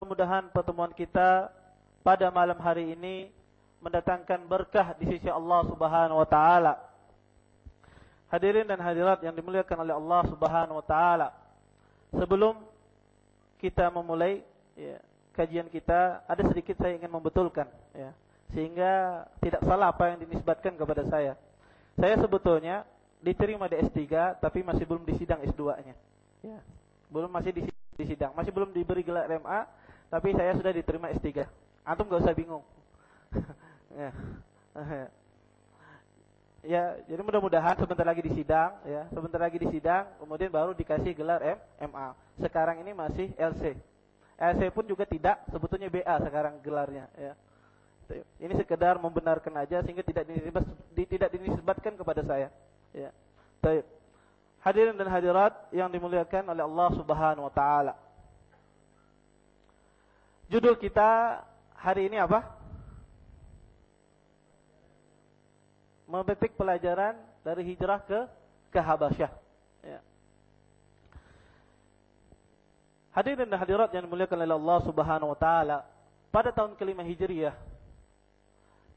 mudah-mudahan pertemuan kita pada malam hari ini mendatangkan berkah di sisi Allah Subhanahu wa taala. Hadirin dan hadirat yang dimuliakan oleh Allah Subhanahu wa taala. Sebelum kita memulai ya, kajian kita, ada sedikit saya ingin membetulkan ya, sehingga tidak salah apa yang dinisbatkan kepada saya. Saya sebetulnya diterima di S3 tapi masih belum disidang S2-nya. Ya. Belum masih di sidang, masih belum diberi gelar MA tapi saya sudah diterima S3. Antum gak usah bingung. ya. ya, jadi mudah-mudahan sebentar lagi di sidang, ya, sebentar lagi di sidang, kemudian baru dikasih gelar M, MA. Sekarang ini masih LC. LC pun juga tidak, sebetulnya BA sekarang gelarnya, ya. Ini sekedar membenarkan aja sehingga tidak dinisbat, tidak dinisbatkan kepada saya. Ya. Hadirin dan hadirat yang dimuliakan oleh Allah Subhanahu wa taala. Judul kita hari ini apa? Memetik pelajaran dari hijrah ke ke Habasyah. Ya. Hadirin dan hadirat yang dimuliakan oleh Allah Subhanahu wa taala, pada tahun kelima Hijriah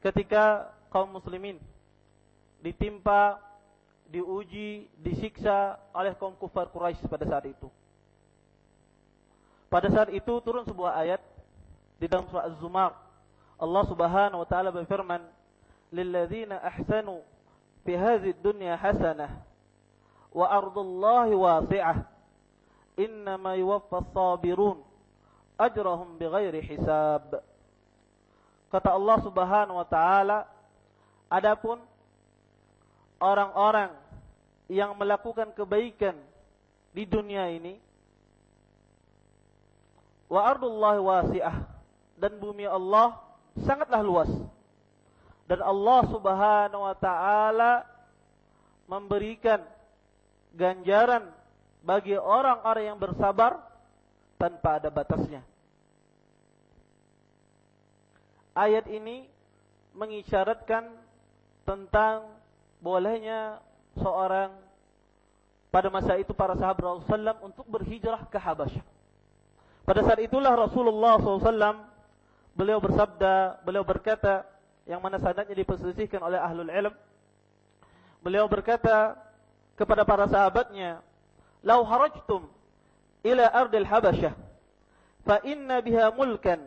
ketika kaum muslimin ditimpa, diuji, disiksa oleh kaum kufar Quraisy pada saat itu. Pada saat itu turun sebuah ayat di dalam surah Az-Zumar Allah Subhanahu wa taala berfirman lilladzina ahsanu fi hadhihi dunya hasanah wa ardullahi wasi'ah. Innama yuwaffas sabirun ajrahum bighairi hisab. Kata Allah Subhanahu wa taala adapun orang-orang yang melakukan kebaikan di dunia ini wa ardullahi wasi'ah dan bumi Allah sangatlah luas. Dan Allah Subhanahu wa taala memberikan ganjaran bagi orang-orang yang bersabar tanpa ada batasnya. Ayat ini mengisyaratkan tentang bolehnya seorang pada masa itu para sahabat Rasulullah SAW untuk berhijrah ke Habasyah. Pada saat itulah Rasulullah SAW beliau bersabda, beliau berkata yang mana sanadnya diperselisihkan oleh ahlul ilm. Beliau berkata kepada para sahabatnya, "Lau harajtum ila ardil Habasyah, fa inna biha mulkan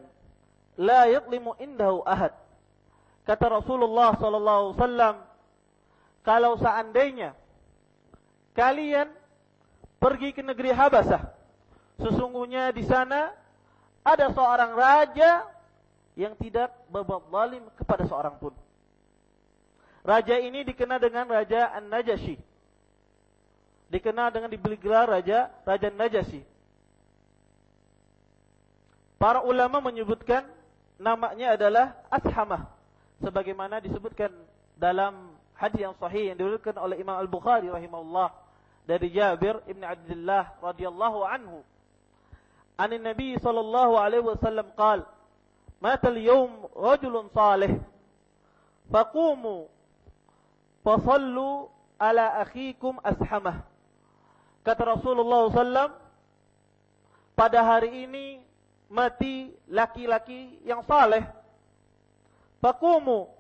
la yadlimu indahu ahad." Kata Rasulullah sallallahu alaihi wasallam, kalau seandainya kalian pergi ke negeri Habasyah, sesungguhnya di sana ada seorang raja yang tidak berbuat zalim kepada seorang pun. Raja ini dikenal dengan Raja An-Najasyi. Dikenal dengan diberi gelar Raja Raja Najasyi. Para ulama menyebutkan namanya adalah Ashamah. Sebagaimana disebutkan dalam hadis yang sahih yang diriwayatkan oleh Imam Al-Bukhari rahimahullah dari Jabir Ibn Abdullah radhiyallahu anhu. Anin Nabi sallallahu alaihi wasallam qala matal yawm rajulun salih faqumu fasallu ala akhikum ashamah kata Rasulullah SAW pada hari ini mati laki-laki yang saleh. Faqumu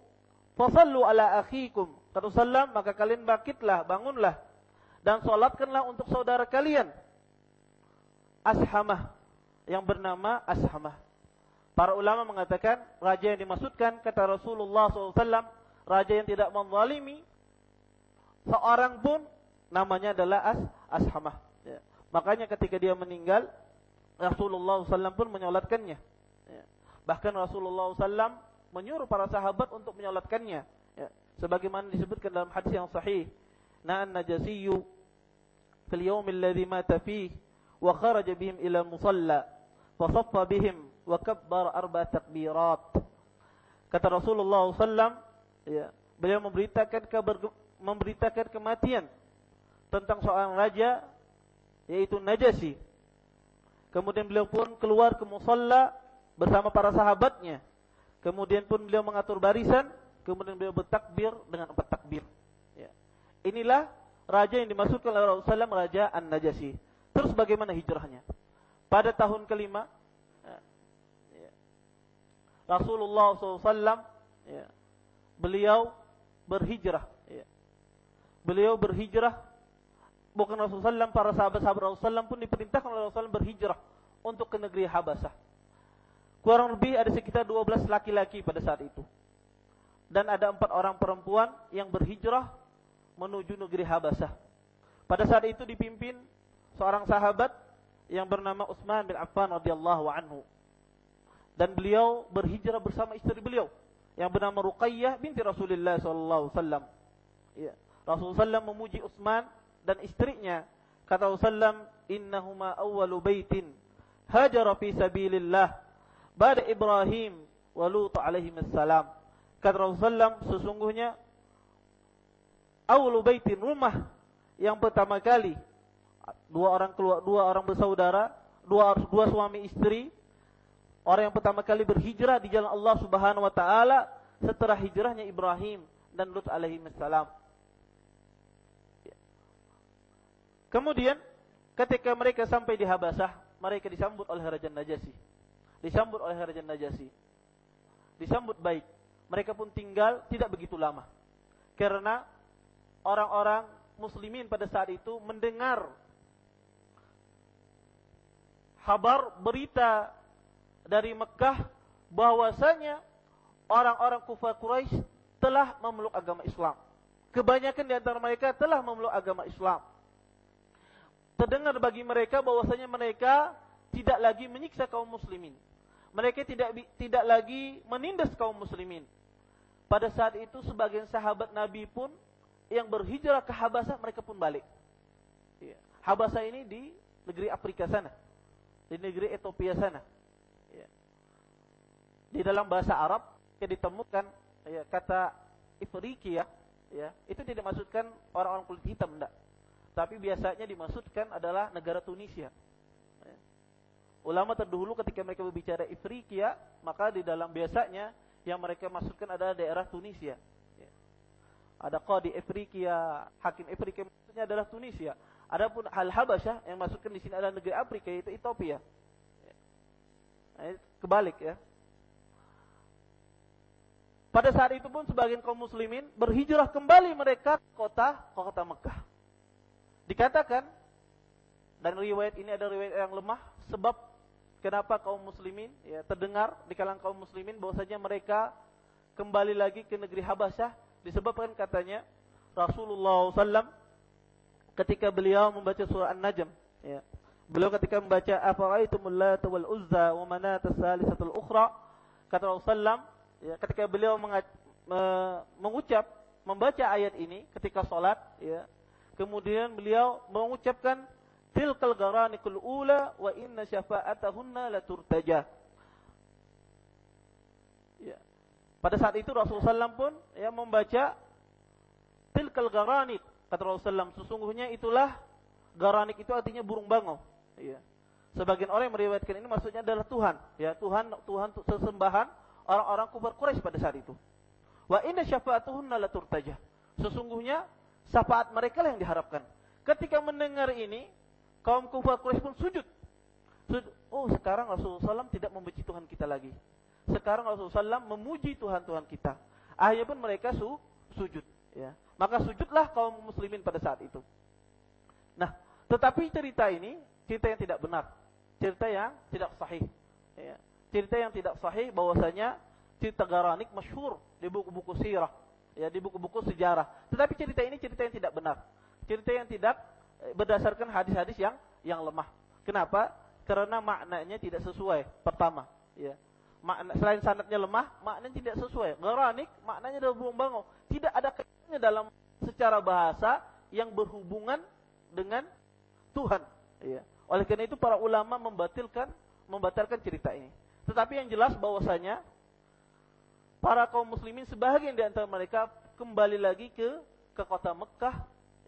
fasallu ala akhikum. Kata Rasulullah maka kalian bangkitlah bangunlah dan salatkanlah untuk saudara kalian. Ashamah yang bernama ashamah Para ulama mengatakan raja yang dimaksudkan kata Rasulullah SAW raja yang tidak menzalimi seorang pun namanya adalah as ashamah. Ya. Makanya ketika dia meninggal Rasulullah SAW pun menyolatkannya. Ya. Bahkan Rasulullah SAW menyuruh para sahabat untuk menyolatkannya. Ya. Sebagaimana disebutkan dalam hadis yang sahih. Na'an najasiyu fil yawmil ladhi mata fih wa kharaja bihim ila musalla fasaffa bihim wa kabbar arba takbirat. Kata Rasulullah SAW, ya, beliau memberitakan kabar memberitakan kematian tentang seorang raja yaitu Najasi. Kemudian beliau pun keluar ke musalla bersama para sahabatnya. Kemudian pun beliau mengatur barisan, kemudian beliau bertakbir dengan empat takbir. Ya. Inilah raja yang dimaksudkan oleh Rasulullah SAW, Raja An-Najasi. Terus bagaimana hijrahnya? Pada tahun kelima, Rasulullah SAW ya, beliau berhijrah. Ya. Beliau berhijrah bukan Rasulullah SAW, para sahabat-sahabat Rasulullah SAW pun diperintahkan oleh Rasulullah SAW berhijrah untuk ke negeri Habasah. Kurang lebih ada sekitar 12 laki-laki pada saat itu. Dan ada empat orang perempuan yang berhijrah menuju negeri Habasah. Pada saat itu dipimpin seorang sahabat yang bernama Utsman bin Affan radhiyallahu anhu. Dan beliau berhijrah bersama istri beliau yang bernama Ruqayyah binti Rasulullah sallallahu alaihi wasallam. Ya. Rasulullah memuji Utsman dan istrinya. Kata Rasulullah, "Innahuma awwalu baitin hajara fi sabilillah ba'da Ibrahim wa Lut alaihi salam." Kata Rasulullah, sesungguhnya awwalu baitin rumah yang pertama kali dua orang keluar dua orang bersaudara, dua dua suami istri Orang yang pertama kali berhijrah di jalan Allah Subhanahu wa taala setelah hijrahnya Ibrahim dan Lut alaihi salam. Kemudian ketika mereka sampai di Habasah, mereka disambut oleh Raja Najasyi. Disambut oleh Raja Najasyi. Disambut baik. Mereka pun tinggal tidak begitu lama. Karena orang-orang muslimin pada saat itu mendengar kabar berita dari Mekah bahwasanya orang-orang kufar Quraisy telah memeluk agama Islam. Kebanyakan di antara mereka telah memeluk agama Islam. Terdengar bagi mereka bahwasanya mereka tidak lagi menyiksa kaum muslimin. Mereka tidak tidak lagi menindas kaum muslimin. Pada saat itu sebagian sahabat Nabi pun yang berhijrah ke Habasah mereka pun balik. Ya. Habasah ini di negeri Afrika sana. Di negeri Ethiopia sana. Di dalam bahasa Arab yang ditemukan ya, kata Ifriqiya ya, itu tidak dimaksudkan orang-orang kulit hitam enggak. Tapi biasanya dimaksudkan adalah negara Tunisia. Ya. Ulama terdahulu ketika mereka berbicara Ifriqiya, maka di dalam biasanya yang mereka maksudkan adalah daerah Tunisia. Ya. Ada Qadi Ifriqiya, Hakim Ifriqiya maksudnya adalah Tunisia. Adapun Al Habasyah yang masukkan di sini adalah negeri Afrika yaitu Ethiopia. Ya. Nah, kebalik ya. Pada saat itu pun sebagian kaum muslimin berhijrah kembali mereka ke kota ke kota Mekah. Dikatakan dan riwayat ini ada riwayat yang lemah sebab kenapa kaum muslimin ya terdengar di kalangan kaum muslimin bahwasanya mereka kembali lagi ke negeri Habasyah disebabkan katanya Rasulullah SAW ketika beliau membaca surah An-Najm ya beliau ketika membaca afara'aitumul lata wal uzza wa manat as-salisatul ukhra kata Rasulullah ya, ketika beliau me, mengucap membaca ayat ini ketika sholat ya kemudian beliau mengucapkan tilkal garanikul ula wa inna syafa'atahunna la turtaja ya pada saat itu Rasulullah SAW pun ya membaca tilkal garanik kata Rasulullah SAW sesungguhnya itulah garanik itu artinya burung bangau ya. Sebagian orang yang meriwayatkan ini maksudnya adalah Tuhan ya Tuhan Tuhan sesembahan orang-orang kufar Quraisy pada saat itu. Wa inna syafa'atuhunna la turtaja. Sesungguhnya syafaat mereka lah yang diharapkan. Ketika mendengar ini, kaum kufar Quraisy pun sujud. sujud. Oh, sekarang Rasulullah SAW tidak membenci Tuhan kita lagi. Sekarang Rasulullah SAW memuji Tuhan-Tuhan kita. Akhirnya pun mereka su sujud. Ya. Maka sujudlah kaum muslimin pada saat itu. Nah, tetapi cerita ini cerita yang tidak benar, cerita yang tidak sahih. Ya cerita yang tidak sahih bahwasanya cerita Garanik masyhur di buku-buku sirah, ya di buku-buku sejarah. Tetapi cerita ini cerita yang tidak benar. Cerita yang tidak eh, berdasarkan hadis-hadis yang yang lemah. Kenapa? Karena maknanya tidak sesuai. Pertama, ya. Makna, selain sanadnya lemah, maknanya tidak sesuai. Garanik maknanya adalah burung bangau. Tidak ada kaitannya dalam secara bahasa yang berhubungan dengan Tuhan. Ya. Oleh karena itu para ulama membatalkan membatalkan cerita ini. Tetapi yang jelas bahwasanya para kaum muslimin sebagian di antara mereka kembali lagi ke ke kota Mekah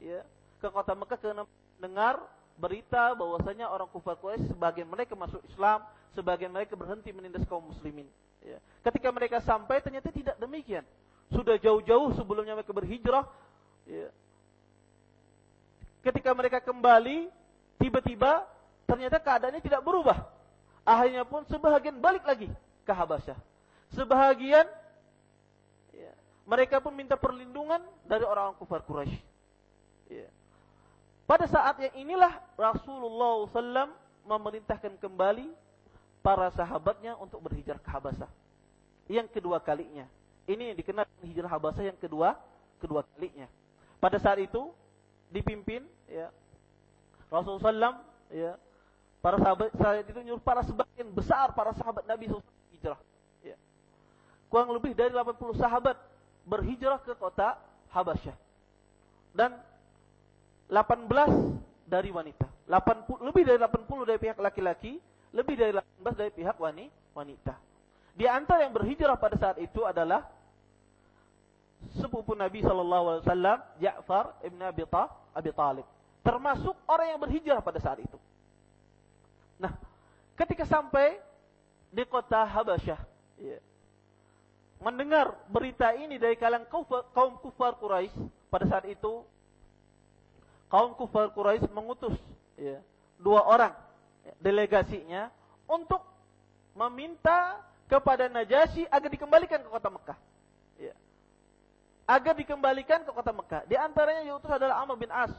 ya, ke kota Mekah karena dengar berita bahwasanya orang kufar Quraisy sebagian mereka masuk Islam, sebagian mereka berhenti menindas kaum muslimin. Ya. Ketika mereka sampai ternyata tidak demikian. Sudah jauh-jauh sebelumnya mereka berhijrah. Ya. Ketika mereka kembali, tiba-tiba ternyata keadaannya tidak berubah. Akhirnya pun sebahagian balik lagi ke Habasyah. Sebahagian ya, mereka pun minta perlindungan dari orang-orang kufar Quraisy. Ya. Pada saat yang inilah Rasulullah SAW memerintahkan kembali para sahabatnya untuk berhijrah ke Habasah. Yang kedua kalinya. Ini yang dikenal hijrah Habasah yang kedua kedua kalinya. Pada saat itu dipimpin ya Rasulullah SAW ya para sahabat saat itu nyuruh para sebagian besar para sahabat Nabi SAW hijrah. Ya. Kurang lebih dari 80 sahabat berhijrah ke kota Habasyah. Dan 18 dari wanita. 80, lebih dari 80 dari pihak laki-laki, lebih dari 18 dari pihak wanita. Di antara yang berhijrah pada saat itu adalah sepupu Nabi sallallahu alaihi wasallam, Ja'far ibn Abi, Abi Talib. Termasuk orang yang berhijrah pada saat itu. Nah, ketika sampai di kota Habasyah, ya, mendengar berita ini dari kalangan kaum kufar Quraisy pada saat itu kaum kufar Quraisy mengutus ya, dua orang ya, delegasinya untuk meminta kepada Najasyi agar dikembalikan ke kota Mekah. Ya. Agar dikembalikan ke kota Mekah. Di antaranya yang adalah Amr bin As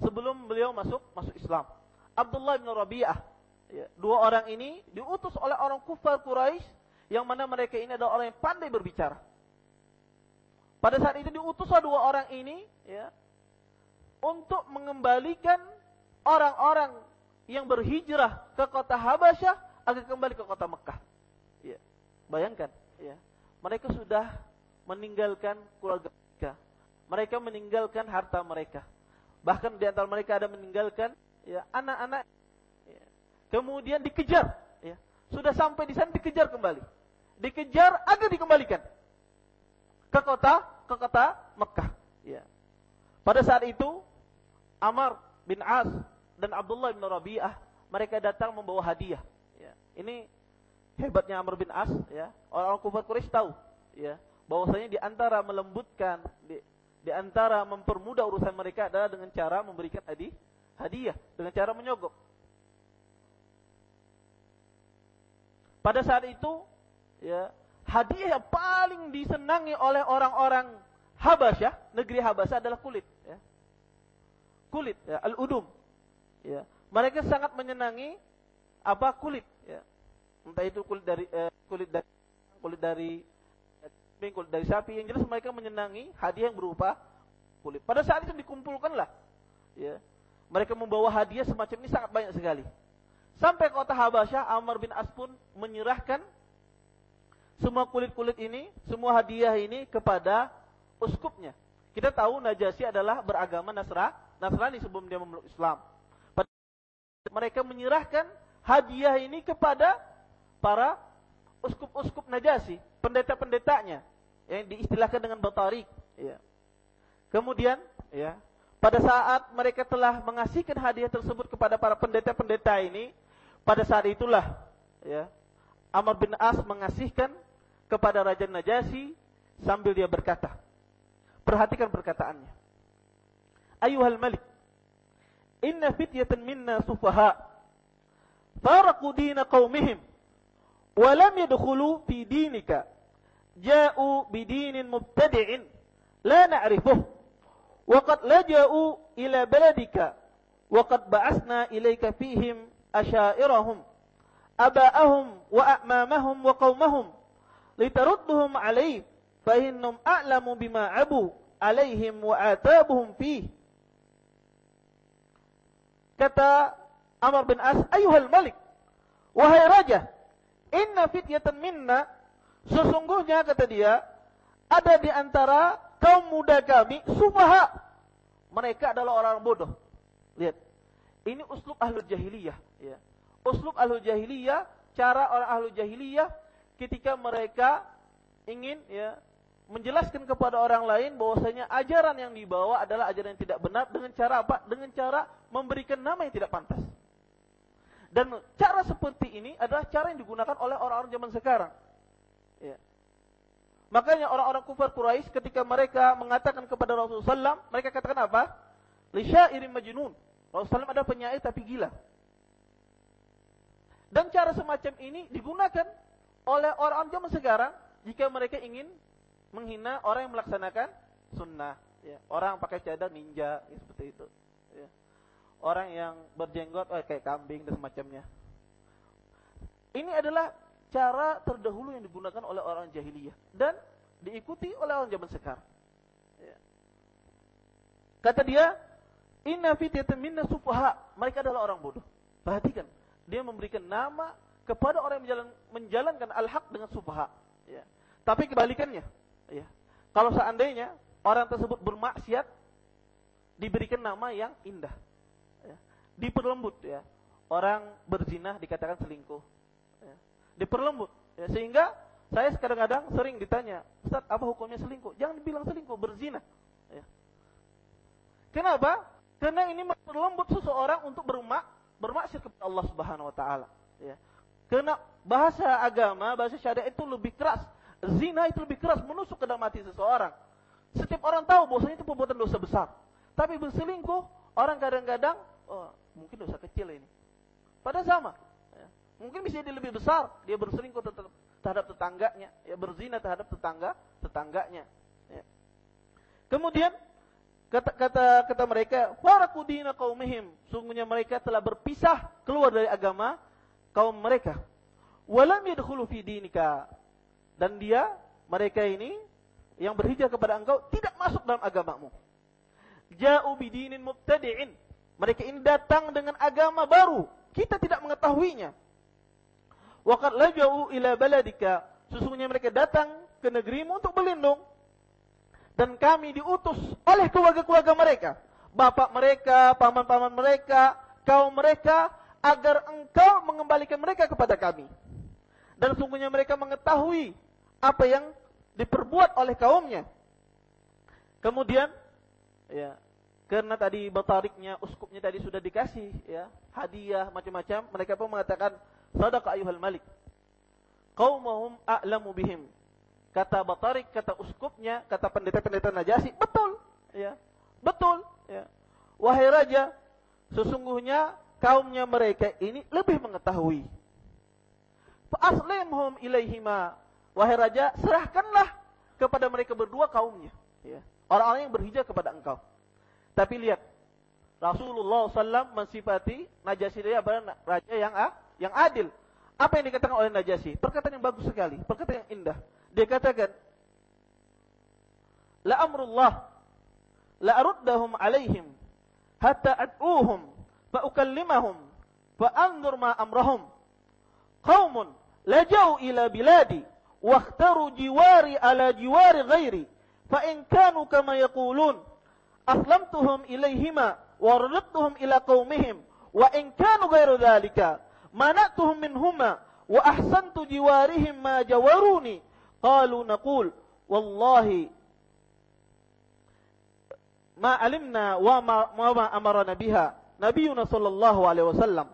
sebelum beliau masuk masuk Islam. Abdullah bin Rabi'ah. Ya. Dua orang ini diutus oleh orang kufar Quraisy yang mana mereka ini adalah orang yang pandai berbicara. Pada saat itu diutuslah dua orang ini ya, untuk mengembalikan orang-orang yang berhijrah ke kota Habasyah agar kembali ke kota Mekah. Ya. Bayangkan, ya. Mereka sudah meninggalkan keluarga mereka. Mereka meninggalkan harta mereka. Bahkan di antara mereka ada meninggalkan ya anak-anak. Kemudian dikejar, ya. Sudah sampai di sana dikejar kembali. Dikejar agar dikembalikan ke kota ke kota Mekah. Ya. Pada saat itu Amr bin As dan Abdullah bin Rabi'ah mereka datang membawa hadiah. Ya. Ini hebatnya Amr bin As ya. Orang-orang kufar Quraisy tahu ya bahwasanya di antara melembutkan di, di antara mempermudah urusan mereka adalah dengan cara memberikan hadiah, hadiah dengan cara menyogok. Pada saat itu ya hadiah yang paling disenangi oleh orang-orang Habasyah, negeri Habasyah adalah kulit ya kulit ya, al-udum. Ya. Mereka sangat menyenangi apa kulit ya. Entah itu kulit dari eh, kulit dari kulit dari eh, kulit dari sapi yang jelas mereka menyenangi hadiah yang berupa kulit. Pada saat itu dikumpulkanlah ya. Mereka membawa hadiah semacam ini sangat banyak sekali. Sampai kota Habasyah, Amr bin As pun menyerahkan semua kulit-kulit ini, semua hadiah ini kepada uskupnya. Kita tahu Najasyi adalah beragama Nasrani Nasrani sebelum dia memeluk Islam. Mereka menyerahkan hadiah ini kepada para uskup-uskup Najasi, pendeta-pendetanya yang diistilahkan dengan batarik. Ya. Kemudian, ya, pada saat mereka telah mengasihkan hadiah tersebut kepada para pendeta-pendeta ini, pada saat itulah, ya, Amr bin As mengasihkan kepada Raja Najasi sambil dia berkata, perhatikan perkataannya. Ayuhal malik inna fityatan minna sufaha faraqu dina qaumihim wa lam yadkhulu fi dinika ja'u bidinin mubtadi'in la na'rifuh wa qad laja'u ila baladika wa ba'asna ilayka fihim asyairahum aba'ahum wa a'mamahum wa qaumahum litarudduhum alayh fa innahum a'lamu bima abu alaihim wa atabuhum fihi Kata Amr bin As, ayuhal malik, wahai raja, inna fityatan minna, sesungguhnya kata dia, ada di antara kaum muda kami, sufaha. Mereka adalah orang bodoh. Lihat, ini uslub ahlu jahiliyah. Ya. Uslub ahlu jahiliyah, cara orang ahlu jahiliyah ketika mereka ingin ya menjelaskan kepada orang lain bahwasanya ajaran yang dibawa adalah ajaran yang tidak benar dengan cara apa? Dengan cara memberikan nama yang tidak pantas. Dan cara seperti ini adalah cara yang digunakan oleh orang-orang zaman sekarang. Ya. Makanya orang-orang kufar Quraisy ketika mereka mengatakan kepada Rasulullah SAW, mereka katakan apa? Lisyairin majnun. Rasulullah SAW adalah penyair tapi gila. Dan cara semacam ini digunakan oleh orang zaman sekarang jika mereka ingin menghina orang yang melaksanakan sunnah. Ya, orang pakai cadar ninja, ya, seperti itu. Ya. Orang yang berjenggot oh, kayak kambing dan semacamnya. Ini adalah cara terdahulu yang digunakan oleh orang jahiliyah dan diikuti oleh orang zaman sekarang. Ya. Kata dia, Inna fityatin minna. Mereka adalah orang bodoh. Perhatikan, dia memberikan nama kepada orang yang menjalan, menjalankan al-haq dengan sufaha. Ya. Tapi kebalikannya, ya. Kalau seandainya orang tersebut bermaksiat diberikan nama yang indah. Ya. Diperlembut ya. Orang berzina dikatakan selingkuh. Ya. Diperlembut ya. sehingga saya kadang-kadang sering ditanya, "Ustaz, apa hukumnya selingkuh?" Jangan dibilang selingkuh, berzina. Ya. Kenapa? Karena ini memperlembut seseorang untuk bermak bermaksiat kepada Allah Subhanahu wa taala, ya. Karena bahasa agama, bahasa syariat itu lebih keras. Zina itu lebih keras menusuk ke dalam hati seseorang. Setiap orang tahu bahwasanya itu perbuatan dosa besar. Tapi berselingkuh, orang kadang-kadang, oh, mungkin dosa kecil ini. Pada sama. Ya. Mungkin bisa jadi lebih besar. Dia berselingkuh terhadap tetangganya. Ya, berzina terhadap tetangga tetangganya. Ya. Kemudian, kata, kata, kata mereka, Farakudina kaumihim. Sungguhnya mereka telah berpisah keluar dari agama kaum mereka. Walam yadkhulu fi dinika. Dan dia, mereka ini yang berhijrah kepada engkau tidak masuk dalam agamamu. Ja'u bidinin mubtadi'in. Mereka ini datang dengan agama baru. Kita tidak mengetahuinya. Waqad laja'u ila baladika. Sesungguhnya mereka datang ke negerimu untuk berlindung. Dan kami diutus oleh keluarga-keluarga mereka. Bapak mereka, paman-paman mereka, kaum mereka agar engkau mengembalikan mereka kepada kami. Dan sungguhnya mereka mengetahui apa yang diperbuat oleh kaumnya. Kemudian, ya, karena tadi batariknya, uskupnya tadi sudah dikasih, ya, hadiah macam-macam, mereka pun mengatakan, sadaqa ayuhal malik. Qaumahum a'lamu bihim. Kata batarik, kata uskupnya, kata pendeta-pendeta Najasi, betul, ya, betul, ya. Wahai raja, sesungguhnya kaumnya mereka ini lebih mengetahui. Fa'aslimhum ilaihima. Wahai raja, serahkanlah kepada mereka berdua kaumnya. Ya. Orang-orang yang berhijrah kepada engkau. Tapi lihat, Rasulullah SAW mensifati Najasyi raja yang yang adil. Apa yang dikatakan oleh Najasyi? Perkataan yang bagus sekali, perkataan yang indah. Dia katakan, La amrullah, la aruddahum alaihim, hatta ad'uhum فأكلمهم فأنظر ما أمرهم قوم لجوا إلى بلادي واختاروا جواري على جوار غيري فإن كانوا كما يقولون أسلمتهم إليهما ورددتهم إلى قومهم وإن كانوا غير ذلك manatuhum minhuma wa ahsantu jiwarihim ma jawaruni qalu naqul wallahi ma alimna wa ma, ma amarana biha nabiyuna sallallahu alaihi wasallam.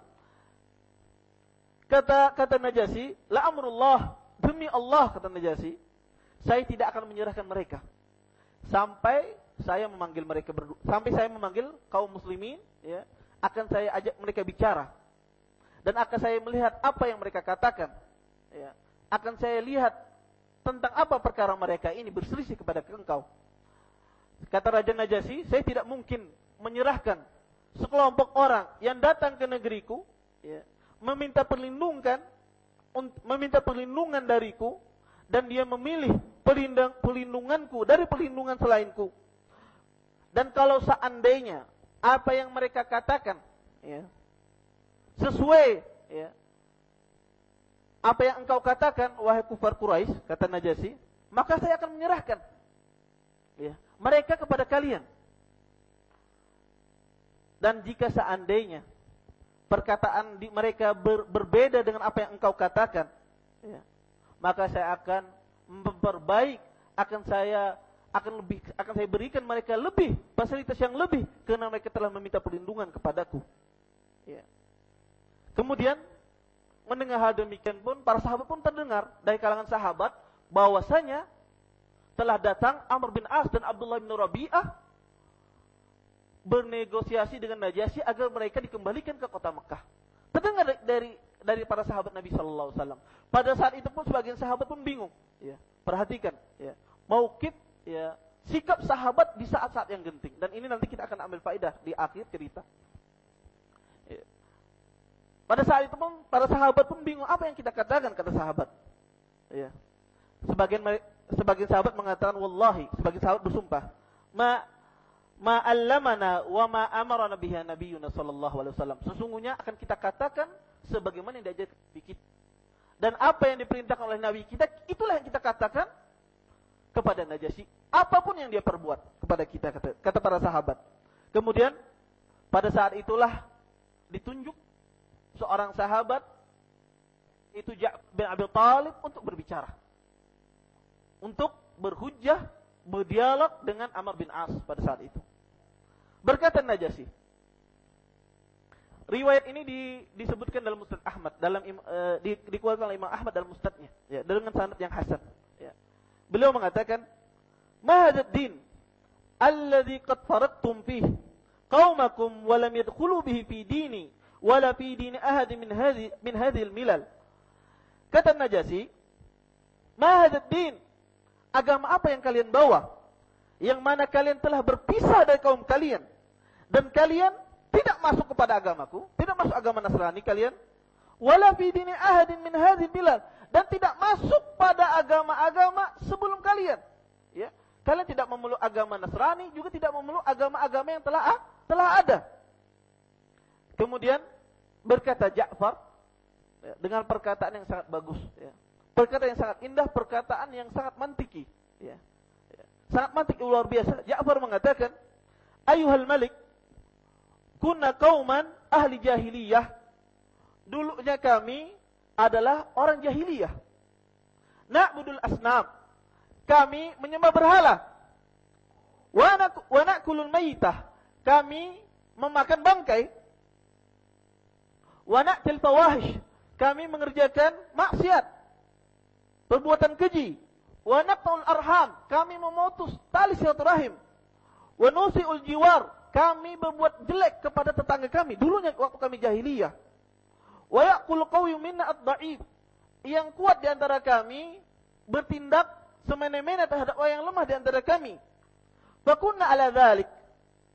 Kata kata Najasi la amrullah demi Allah kata Najasi saya tidak akan menyerahkan mereka. Sampai saya memanggil mereka berdua sampai saya memanggil kaum muslimin ya akan saya ajak mereka bicara dan akan saya melihat apa yang mereka katakan, ya, akan saya lihat tentang apa perkara mereka ini berselisih kepada engkau. Kata Raja Najasi, saya tidak mungkin menyerahkan sekelompok orang yang datang ke negeriku, ya, meminta perlindungan, meminta perlindungan dariku, dan dia memilih pelindung, perlindunganku dari perlindungan selainku. Dan kalau seandainya apa yang mereka katakan, ya, sesuai, ya, apa yang engkau katakan, wahai kufar Quraisy, kata Najasi, maka saya akan menyerahkan ya, mereka kepada kalian. Dan jika seandainya perkataan di mereka ber, berbeda dengan apa yang engkau katakan, ya, maka saya akan memperbaik, akan saya akan lebih akan saya berikan mereka lebih fasilitas yang lebih karena mereka telah meminta perlindungan kepadaku. Ya. Kemudian mendengar hal demikian pun para sahabat pun terdengar dari kalangan sahabat bahwasanya telah datang Amr bin As dan Abdullah bin Rabi'ah bernegosiasi dengan Najasyi agar mereka dikembalikan ke kota Mekah. Terdengar dari dari para sahabat Nabi Shallallahu Alaihi Wasallam. Pada saat itu pun sebagian sahabat pun bingung. Ya, perhatikan. Ya, maukib ya sikap sahabat di saat-saat yang genting. Dan ini nanti kita akan ambil faedah di akhir cerita. Pada saat itu pun para sahabat pun bingung apa yang kita katakan kata sahabat. Ya. Sebagian sebagian sahabat mengatakan wallahi, sebagian sahabat bersumpah, ma ma allamana wa ma amarana biha nabiyuna sallallahu alaihi wasallam. Sesungguhnya akan kita katakan sebagaimana yang diajarkan Nabi kita. Dan apa yang diperintahkan oleh Nabi kita, itulah yang kita katakan kepada Najasyi. Apa pun yang dia perbuat kepada kita, kata, kata para sahabat. Kemudian, pada saat itulah ditunjuk seorang sahabat, itu Ja'far bin Abi Talib untuk berbicara. Untuk berhujjah, berdialog dengan Amr bin As pada saat itu. Berkata Najasyi, riwayat ini di, disebutkan dalam Mustad Ahmad, dalam uh, di, dikeluarkan oleh Imam Ahmad dalam Mustadnya, ya, dengan sanad yang hasan. Ya. Beliau mengatakan, "Ma din alladhi qad faradtum fih qaumakum wa lam yadkhulu bihi fi dini wala fi dini ahad min hadhi min hadhihi al-milal." Kata Najasi, "Ma din Agama apa yang kalian bawa? Yang mana kalian telah berpisah dari kaum kalian dan kalian tidak masuk kepada agamaku, tidak masuk agama Nasrani kalian, wala fi dini ahadin min hadhihi bilad dan tidak masuk pada agama-agama sebelum kalian. Ya. Kalian tidak memeluk agama Nasrani, juga tidak memeluk agama-agama yang telah telah ada. Kemudian berkata Ja'far ya, dengan perkataan yang sangat bagus ya. Perkataan yang sangat indah, perkataan yang sangat mantiki. Ya. ya. Sangat mantik luar biasa. Ja'far mengatakan, Ayuhal Malik, kunna kauman ahli jahiliyah. Dulunya kami adalah orang jahiliyah. Na'budul asnam. Kami menyembah berhala. Wa na'kulul mayitah. Kami memakan bangkai. Wa na'til. Kami mengerjakan maksiat perbuatan keji. Wa naqtul arham, kami memutus tali silaturahim. Wa nusiul jiwar, kami berbuat jelek kepada tetangga kami. Dulunya waktu kami jahiliyah. Wa yaqul qawyu minna ad-da'if. Yang kuat di antara kami bertindak semena-mena terhadap orang yang lemah di antara kami. Fakunna ala dhalik.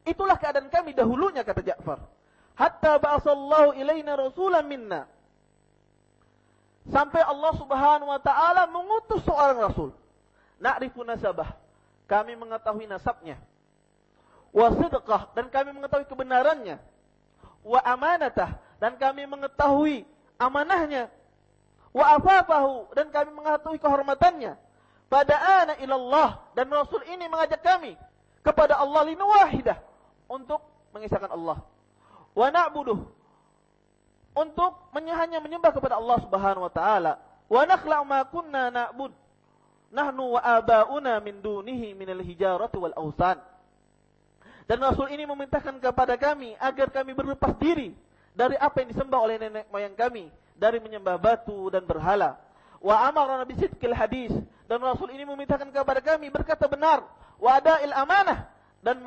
Itulah keadaan kami dahulunya kata Ja'far. Hatta ba'asallahu ilaina rasulan minna Sampai Allah Subhanahu wa taala mengutus seorang rasul. Na'rifu nasabah. Kami mengetahui nasabnya. Wa sidqah dan kami mengetahui kebenarannya. Wa amanatah dan kami mengetahui amanahnya. Wa afafahu dan kami mengetahui kehormatannya. Pada ana ilallah dan rasul ini mengajak kami kepada Allah linu wahidah untuk mengisahkan Allah. Wa na'buduh untuk hanya menyembah kepada Allah Subhanahu wa taala. Wa nakhla'u ma kunna na'bud nahnu wa aba'una min dunihi minal hijarati wal awsan. Dan Rasul ini memintakan kepada kami agar kami berlepas diri dari apa yang disembah oleh nenek moyang kami dari menyembah batu dan berhala. Wa amara nabi sidqil hadis dan Rasul ini memintakan kepada kami berkata benar wa ada'il amanah dan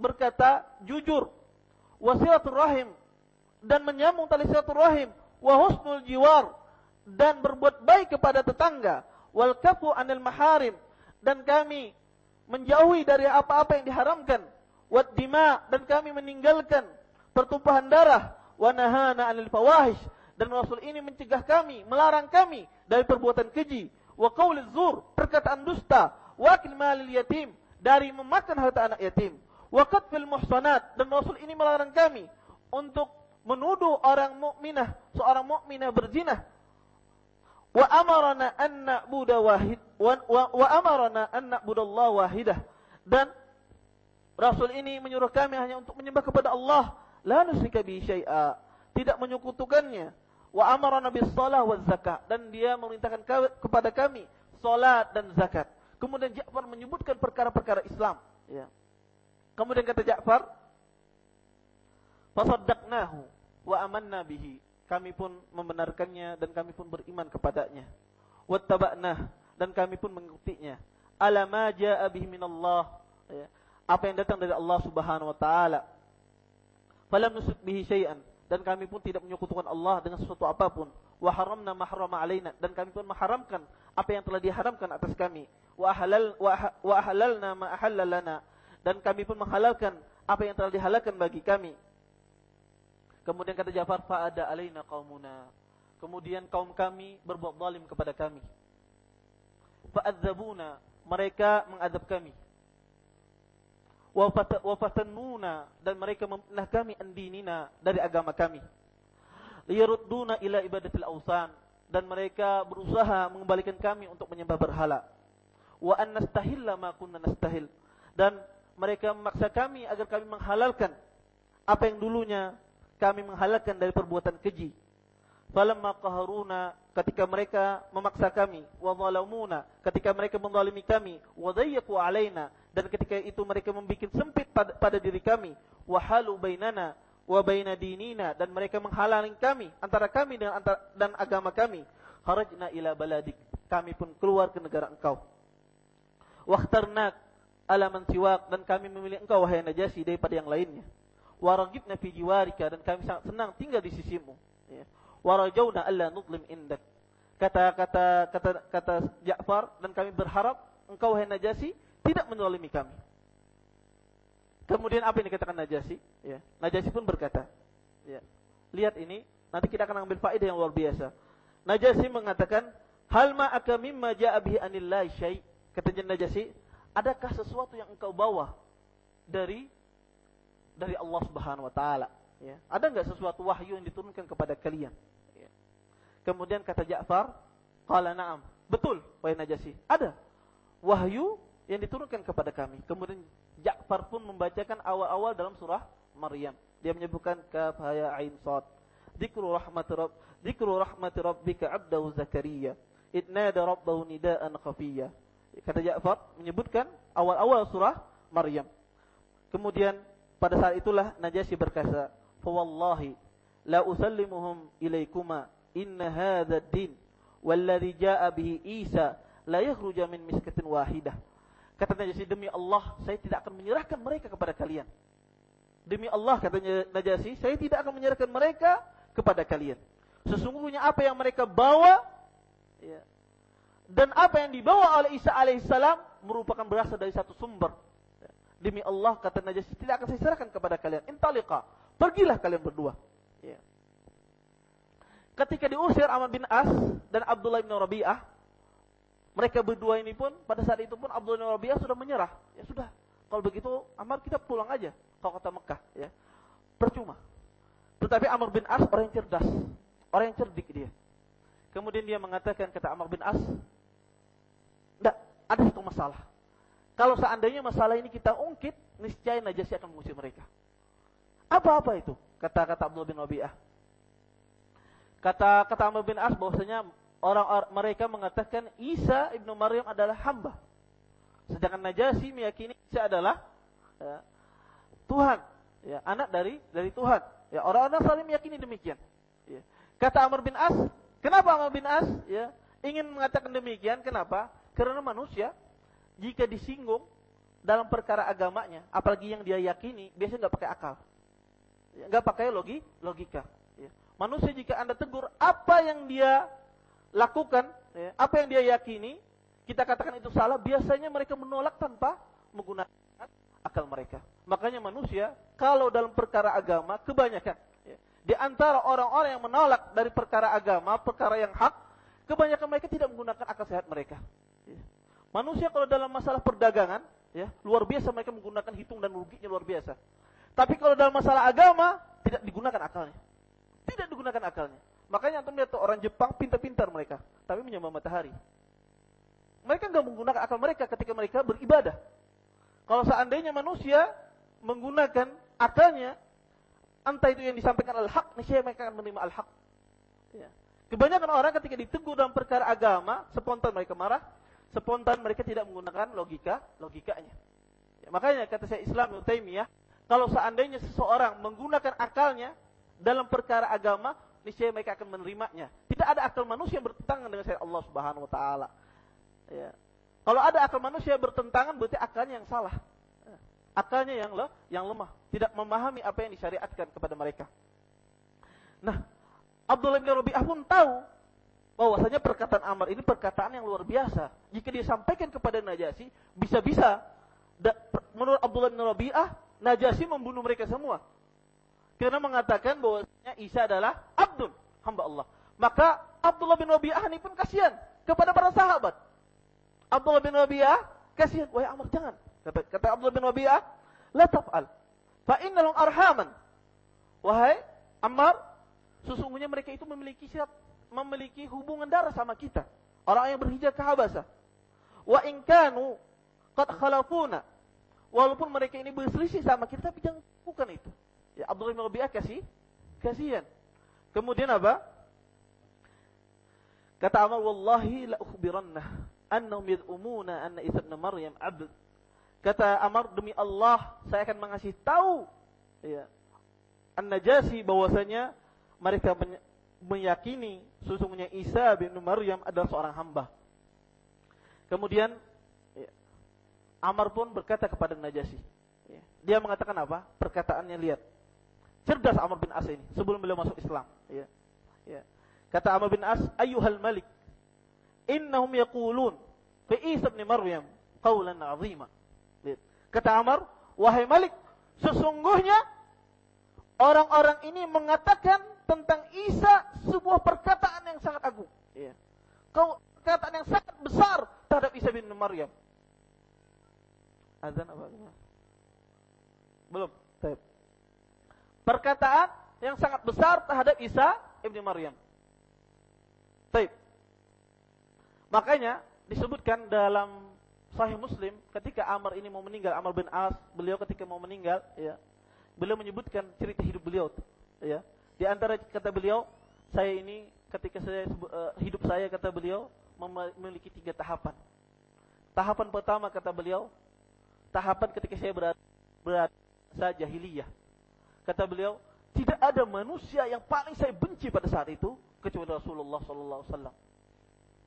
berkata jujur wasilatul rahim dan menyambung tali silaturahim wa husnul jiwar dan berbuat baik kepada tetangga wal kafu anil maharim dan kami menjauhi dari apa-apa yang diharamkan wad dima dan kami meninggalkan pertumpahan darah wa nahana anil fawahish dan Rasul ini mencegah kami, melarang kami dari perbuatan keji wa qauliz zur, perkataan dusta, wa akil yatim dari memakan harta anak yatim wa qatfil muhsanat dan Rasul ini melarang kami untuk menuduh orang mukminah, seorang mukminah berzina. Wa amarna an na'budu wahid wa, wa, amarna an na'budallah wahidah. Dan Rasul ini menyuruh kami hanya untuk menyembah kepada Allah, la nusyrika bi syai'a, tidak menyekutukannya. Wa amarna bis shalah wa zakat dan dia memerintahkan kepada kami salat dan zakat. Kemudian Ja'far menyebutkan perkara-perkara Islam, ya. Kemudian kata Ja'far, Fasaddaqnahu wa amanna bihi. Kami pun membenarkannya dan kami pun beriman kepadanya. Wattaba'nah dan kami pun mengikutinya. Ala ma jaa bihi minallah. Ya. Apa yang datang dari Allah Subhanahu wa taala. Falam nusuk bihi syai'an dan kami pun tidak menyekutukan Allah dengan sesuatu apa pun. Wa haramna ma harrama alaina dan kami pun mengharamkan apa yang telah diharamkan atas kami. Wa halal wa halalna ma ahalla dan kami pun menghalalkan apa yang telah dihalalkan bagi kami. Kemudian kata Ja'far fa'ada alaina qaumuna. Kemudian kaum kami berbuat zalim kepada kami. Fa'adzabuna, mereka mengadab kami. Wa fatannuna dan mereka memfitnah kami andinina dari agama kami. Liyarudduna ila ibadatil awsan. Dan mereka berusaha mengembalikan kami untuk menyembah berhala. Wa an ma kunna nastahil. Dan mereka memaksa kami agar kami menghalalkan apa yang dulunya kami menghalalkan dari perbuatan keji. Falamma qaharuna ketika mereka memaksa kami wa zalamuna ketika mereka menzalimi kami wa dayyaqu alaina dan ketika itu mereka membuat sempit pada, pada diri kami wahalu bainana wa baina dinina dan mereka menghalangi kami antara kami antara, dan agama kami. Kharajna ila baladik kami pun keluar ke negara engkau. Wakhtarnak ala man siwak dan kami memilih engkau wahai najasi daripada yang lainnya waragibna fi jiwarika dan kami sangat senang tinggal di sisimu ya. warajawna alla nudlim indak kata kata kata kata Ja'far dan kami berharap engkau wahai najasi tidak menzalimi kami. Kemudian apa yang dikatakan Najasi? Ya. Najasi pun berkata, ya. lihat ini, nanti kita akan ambil faedah yang luar biasa. Najasi mengatakan, hal ma'aka mimma ja'a bihi anillahi syai' kata Najasi, adakah sesuatu yang engkau bawa dari dari Allah Subhanahu wa taala? Ya. Ada enggak sesuatu wahyu yang diturunkan kepada kalian? Ya. Kemudian kata Ja'far, qala na'am. Betul, wahai Najasi. Ada wahyu yang diturunkan kepada kami. Kemudian Ja'far pun membacakan awal-awal dalam surah Maryam. Dia menyebutkan kaf ya ain sad. Dzikru rahmat rabb dzikru rahmat rabbika 'abdahu Zakaria. Idnada rabbahu nidaan khafiyya. Kata Ja'far menyebutkan awal-awal surah Maryam. Kemudian pada saat itulah Najasyi berkata, "Fa wallahi la usallimuhum ilaikuma inna hadha ad-din walladhi jaa'a bihi Isa la yakhruja min miskatin wahidah." Kata Najasi, demi Allah, saya tidak akan menyerahkan mereka kepada kalian. Demi Allah, katanya Najasi, saya tidak akan menyerahkan mereka kepada kalian. Sesungguhnya apa yang mereka bawa, ya, dan apa yang dibawa oleh Isa alaihissalam merupakan berasal dari satu sumber. Demi Allah, kata Najasi, tidak akan saya serahkan kepada kalian. Intaliqa, pergilah kalian berdua. Ya. Ketika diusir Amr bin As dan Abdullah bin Rabi'ah, mereka berdua ini pun pada saat itu pun Abdullah bin Rabi'ah sudah menyerah. Ya sudah, kalau begitu Amr kita pulang aja ke kota Mekah ya. Percuma. Tetapi Amr bin As orang yang cerdas, orang yang cerdik dia. Kemudian dia mengatakan kata Amr bin As, "Enggak, ada satu masalah. Kalau seandainya masalah ini kita ungkit, niscaya Najasyi akan mengusir mereka." Apa-apa itu? Kata-kata Abdullah bin Rabi'ah. Kata kata Amr bin As bahwasanya orang, orang mereka mengatakan Isa ibnu Maryam adalah hamba. Sedangkan Najasyi meyakini Isa adalah ya, Tuhan, ya, anak dari dari Tuhan. Ya, orang-orang saling meyakini demikian. Ya. Kata Amr bin As, kenapa Amr bin As ya, ingin mengatakan demikian? Kenapa? Karena manusia jika disinggung dalam perkara agamanya, apalagi yang dia yakini, biasanya nggak pakai akal, nggak pakai logi, logika. Ya. Manusia jika anda tegur apa yang dia lakukan, ya, apa yang dia yakini, kita katakan itu salah, biasanya mereka menolak tanpa menggunakan akal mereka. Makanya manusia, kalau dalam perkara agama, kebanyakan. Ya, di antara orang-orang yang menolak dari perkara agama, perkara yang hak, kebanyakan mereka tidak menggunakan akal sehat mereka. Ya. Manusia kalau dalam masalah perdagangan, ya luar biasa mereka menggunakan hitung dan ruginya luar biasa. Tapi kalau dalam masalah agama, tidak digunakan akalnya. Tidak digunakan akalnya. Makanya antum lihat orang Jepang pintar-pintar mereka, tapi menyembah matahari. Mereka nggak menggunakan akal mereka ketika mereka beribadah. Kalau seandainya manusia menggunakan akalnya, entah itu yang disampaikan al-haq, niscaya mereka akan menerima al-haq. Ya. Kebanyakan orang ketika ditegur dalam perkara agama, spontan mereka marah, spontan mereka tidak menggunakan logika, logikanya. Ya, makanya kata saya Islam Taimiyah, kalau seandainya seseorang menggunakan akalnya dalam perkara agama, niscaya mereka akan menerimanya. Tidak ada akal manusia bertentangan dengan syariat Allah Subhanahu wa taala. Ya. Kalau ada akal manusia bertentangan berarti akalnya yang salah. Ya. Akalnya yang le, yang lemah, tidak memahami apa yang disyariatkan kepada mereka. Nah, Abdullah bin Rabi'ah pun tahu bahwasanya perkataan Amr ini perkataan yang luar biasa. Jika disampaikan kepada Najasyi, bisa-bisa menurut Abdullah bin Rabi'ah, Najasyi membunuh mereka semua. Karena mengatakan bahwasanya Isa adalah abdun, hamba Allah. Maka Abdullah bin Rabi'ah ini pun kasihan kepada para sahabat. Abdullah bin Rabi'ah kasihan, wahai Amr jangan. Kata, kata Abdullah bin Rabi'ah, la taf'al. Fa arhaman. Wahai Ammar, sesungguhnya mereka itu memiliki syarat, memiliki hubungan darah sama kita. Orang yang berhijrah ke Habasah. Wa in kanu qad khalafuna. Walaupun mereka ini berselisih sama kita, tapi jangan bukan itu. Ya Abdullah bin Rabi'ah kasih kasihan. Kemudian apa? Kata Amr, "Wallahi la ukhbirannah annahum yad'umuna anna Isa ibn Maryam 'abd." Kata Amr, "Demi Allah, saya akan mengasih tahu ya, An-Najasi bahwasanya mereka meyakini sesungguhnya Isa bin Maryam adalah seorang hamba. Kemudian ya, Amr pun berkata kepada Najasi. Ya, dia mengatakan apa? Perkataannya lihat. Cerdas Amr bin As ini sebelum beliau masuk Islam. Ya, ya. Kata Amr bin As, "Ayyuhal Malik, innahum yaqulun fi Isa bin Maryam qawlan 'azima." Kata Amr, "Wahai Malik, sesungguhnya orang-orang ini mengatakan tentang Isa sebuah perkataan yang sangat agung. Ya. Kau perkataan yang sangat besar terhadap Isa bin Maryam. Azan apa? Belum. Taib. Perkataan yang sangat besar terhadap Isa ibn Maryam. Taib. Makanya disebutkan dalam Sahih Muslim ketika Amr ini mau meninggal, Amr bin As, beliau ketika mau meninggal, ya, beliau menyebutkan cerita hidup beliau ya di antara kata beliau saya ini ketika saya uh, hidup saya kata beliau memiliki tiga tahapan. Tahapan pertama kata beliau tahapan ketika saya berada, berada saja jahiliyah. Kata beliau tidak ada manusia yang paling saya benci pada saat itu kecuali Rasulullah sallallahu alaihi wasallam.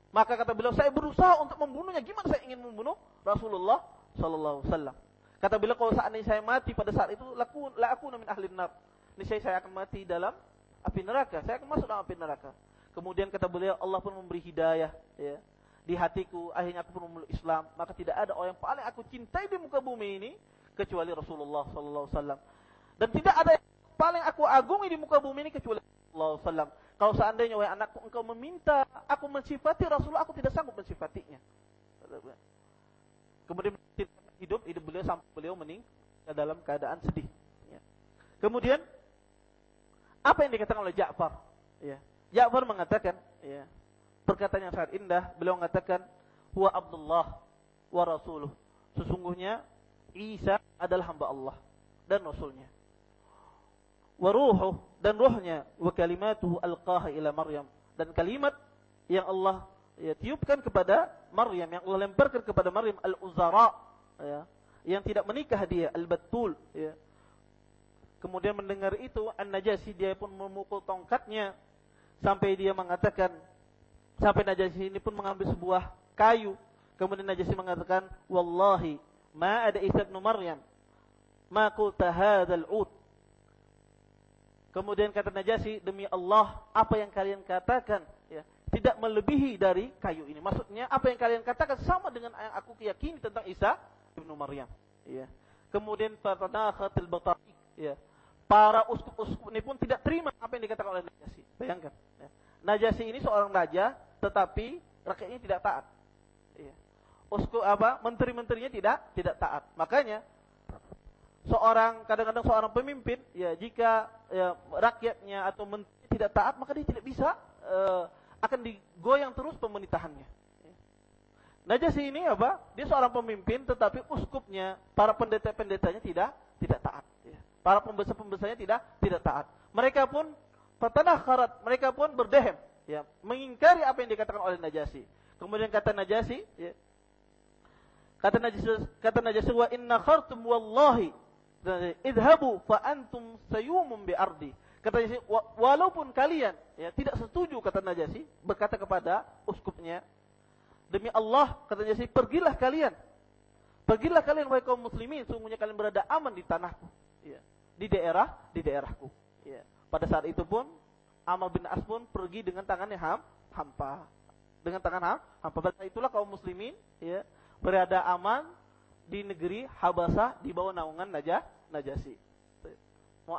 Maka kata beliau saya berusaha untuk membunuhnya. Gimana saya ingin membunuh Rasulullah sallallahu alaihi wasallam? Kata beliau kalau seandainya saya mati pada saat itu, laku, la aku min ahli nar. Niscaya saya akan mati dalam api neraka. Saya akan masuk dalam api neraka. Kemudian kata beliau, Allah pun memberi hidayah ya, di hatiku. Akhirnya aku pun memeluk Islam. Maka tidak ada orang yang paling aku cintai di muka bumi ini kecuali Rasulullah Sallallahu Wasallam. Dan tidak ada yang paling aku agungi di muka bumi ini kecuali Rasulullah Sallam. Kalau seandainya wahai anakku engkau meminta aku mensifati Rasulullah, aku tidak sanggup mensifatinya. Kemudian hidup, hidup beliau sampai beliau meninggal dalam keadaan sedih. Ya. Kemudian apa yang dikatakan oleh Ja'far? Ya. Ja'far mengatakan, ya, perkataan yang sangat indah. Beliau mengatakan, huwa Abdullah wa Rasuluh. Sesungguhnya Isa adalah hamba Allah dan Rasulnya. Wa ruhuh dan ruhnya wa kalimatuhu alqaha ila Maryam dan kalimat yang Allah ya, tiupkan kepada Maryam yang Allah lemparkan kepada Maryam al-uzara ya, yang tidak menikah dia al-battul ya. Kemudian mendengar itu An-Najasi dia pun memukul tongkatnya sampai dia mengatakan sampai Najasi ini pun mengambil sebuah kayu. Kemudian Najasi mengatakan, "Wallahi ma ada Isa bin Maryam ma qulta hadzal ud." Kemudian kata Najasi, "Demi Allah, apa yang kalian katakan ya, tidak melebihi dari kayu ini." Maksudnya apa yang kalian katakan sama dengan yang aku yakini tentang Isa Ibnu Maryam. Ya. Kemudian fatanakhatil. Ya. Para uskup-uskup ini pun tidak terima apa yang dikatakan oleh Najasi. Bayangkan. Ya. Najasi ini seorang raja, tetapi rakyatnya tidak taat. Ya. Uskup apa? Menteri-menterinya tidak tidak taat. Makanya seorang kadang-kadang seorang pemimpin ya jika ya, rakyatnya atau menteri tidak taat maka dia tidak bisa uh, akan digoyang terus pemerintahannya. Najasi ini apa? Dia seorang pemimpin tetapi uskupnya, para pendeta-pendetanya tidak tidak taat. Ya. Para pembesar-pembesarnya tidak tidak taat. Mereka pun pertanah karat, mereka pun berdehem, ya, mengingkari apa yang dikatakan oleh Najasi. Kemudian kata Najasi, ya, kata Najasi, kata Najasi wa inna khartum wallahi idhabu fa antum sayumum bi ardi. Kata Najasi, walaupun kalian ya, tidak setuju kata Najasi berkata kepada uskupnya, Demi Allah, katanya sih, pergilah kalian. Pergilah kalian wahai kaum muslimin, sungguhnya kalian berada aman di tanahku. Di daerah, di daerahku. Ya. Pada saat itu pun Amr bin As pun pergi dengan tangannya ham, hampa. Dengan tangan ham, hampa. Pada itulah kaum muslimin ya, berada aman di negeri Habasah di bawah naungan Najah, Najasi. Mau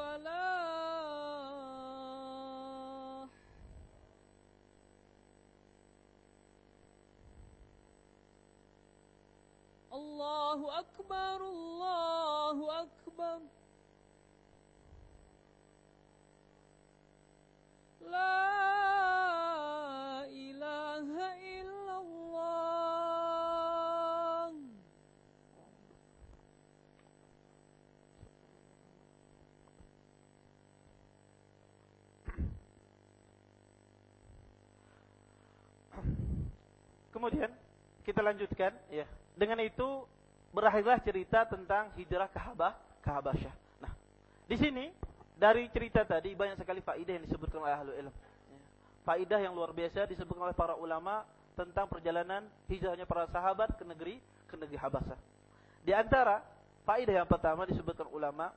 الفلاح الله أكبر الله أكبر. لا Kemudian kita lanjutkan ya. Dengan itu berakhirlah cerita tentang hijrah ke Habah, ke Habasyah. Nah, di sini dari cerita tadi banyak sekali faidah yang disebutkan oleh ahlu ilm. Ya. Faidah yang luar biasa disebutkan oleh para ulama tentang perjalanan hijrahnya para sahabat ke negeri ke negeri Habasyah. Di antara faidah yang pertama disebutkan ulama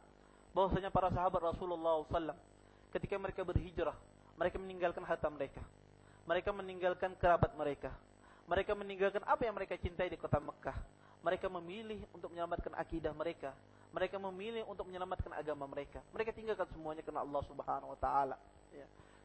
bahwasanya para sahabat Rasulullah SAW ketika mereka berhijrah, mereka meninggalkan harta mereka. Mereka meninggalkan kerabat mereka. Mereka meninggalkan apa yang mereka cintai di kota Mekah. Mereka memilih untuk menyelamatkan akidah mereka. Mereka memilih untuk menyelamatkan agama mereka. Mereka tinggalkan semuanya karena Allah Subhanahu wa taala, ya.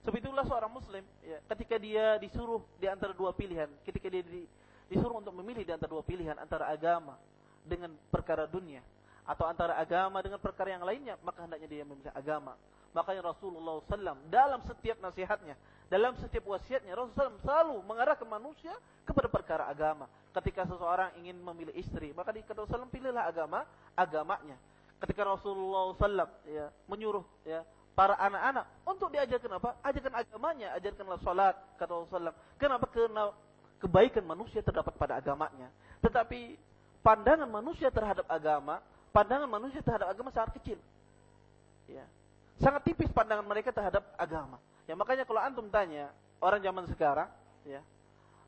Itulah seorang muslim ya, ketika dia disuruh di antara dua pilihan, ketika dia di, disuruh untuk memilih di antara dua pilihan antara agama dengan perkara dunia atau antara agama dengan perkara yang lainnya, maka hendaknya dia memilih agama. Makanya Rasulullah SAW dalam setiap nasihatnya, dalam setiap wasiatnya, Rasulullah SAW selalu mengarahkan manusia kepada perkara agama. Ketika seseorang ingin memilih istri, maka di Rasulullah pilihlah agama, agamanya. Ketika Rasulullah SAW ya, menyuruh ya, para anak-anak untuk diajarkan apa? Ajarkan agamanya, ajarkanlah salat kata Rasulullah. Kenapa? Karena kebaikan manusia terdapat pada agamanya. Tetapi pandangan manusia terhadap agama, pandangan manusia terhadap agama sangat kecil. Ya. Sangat tipis pandangan mereka terhadap agama. Ya makanya kalau antum tanya orang zaman sekarang, ya,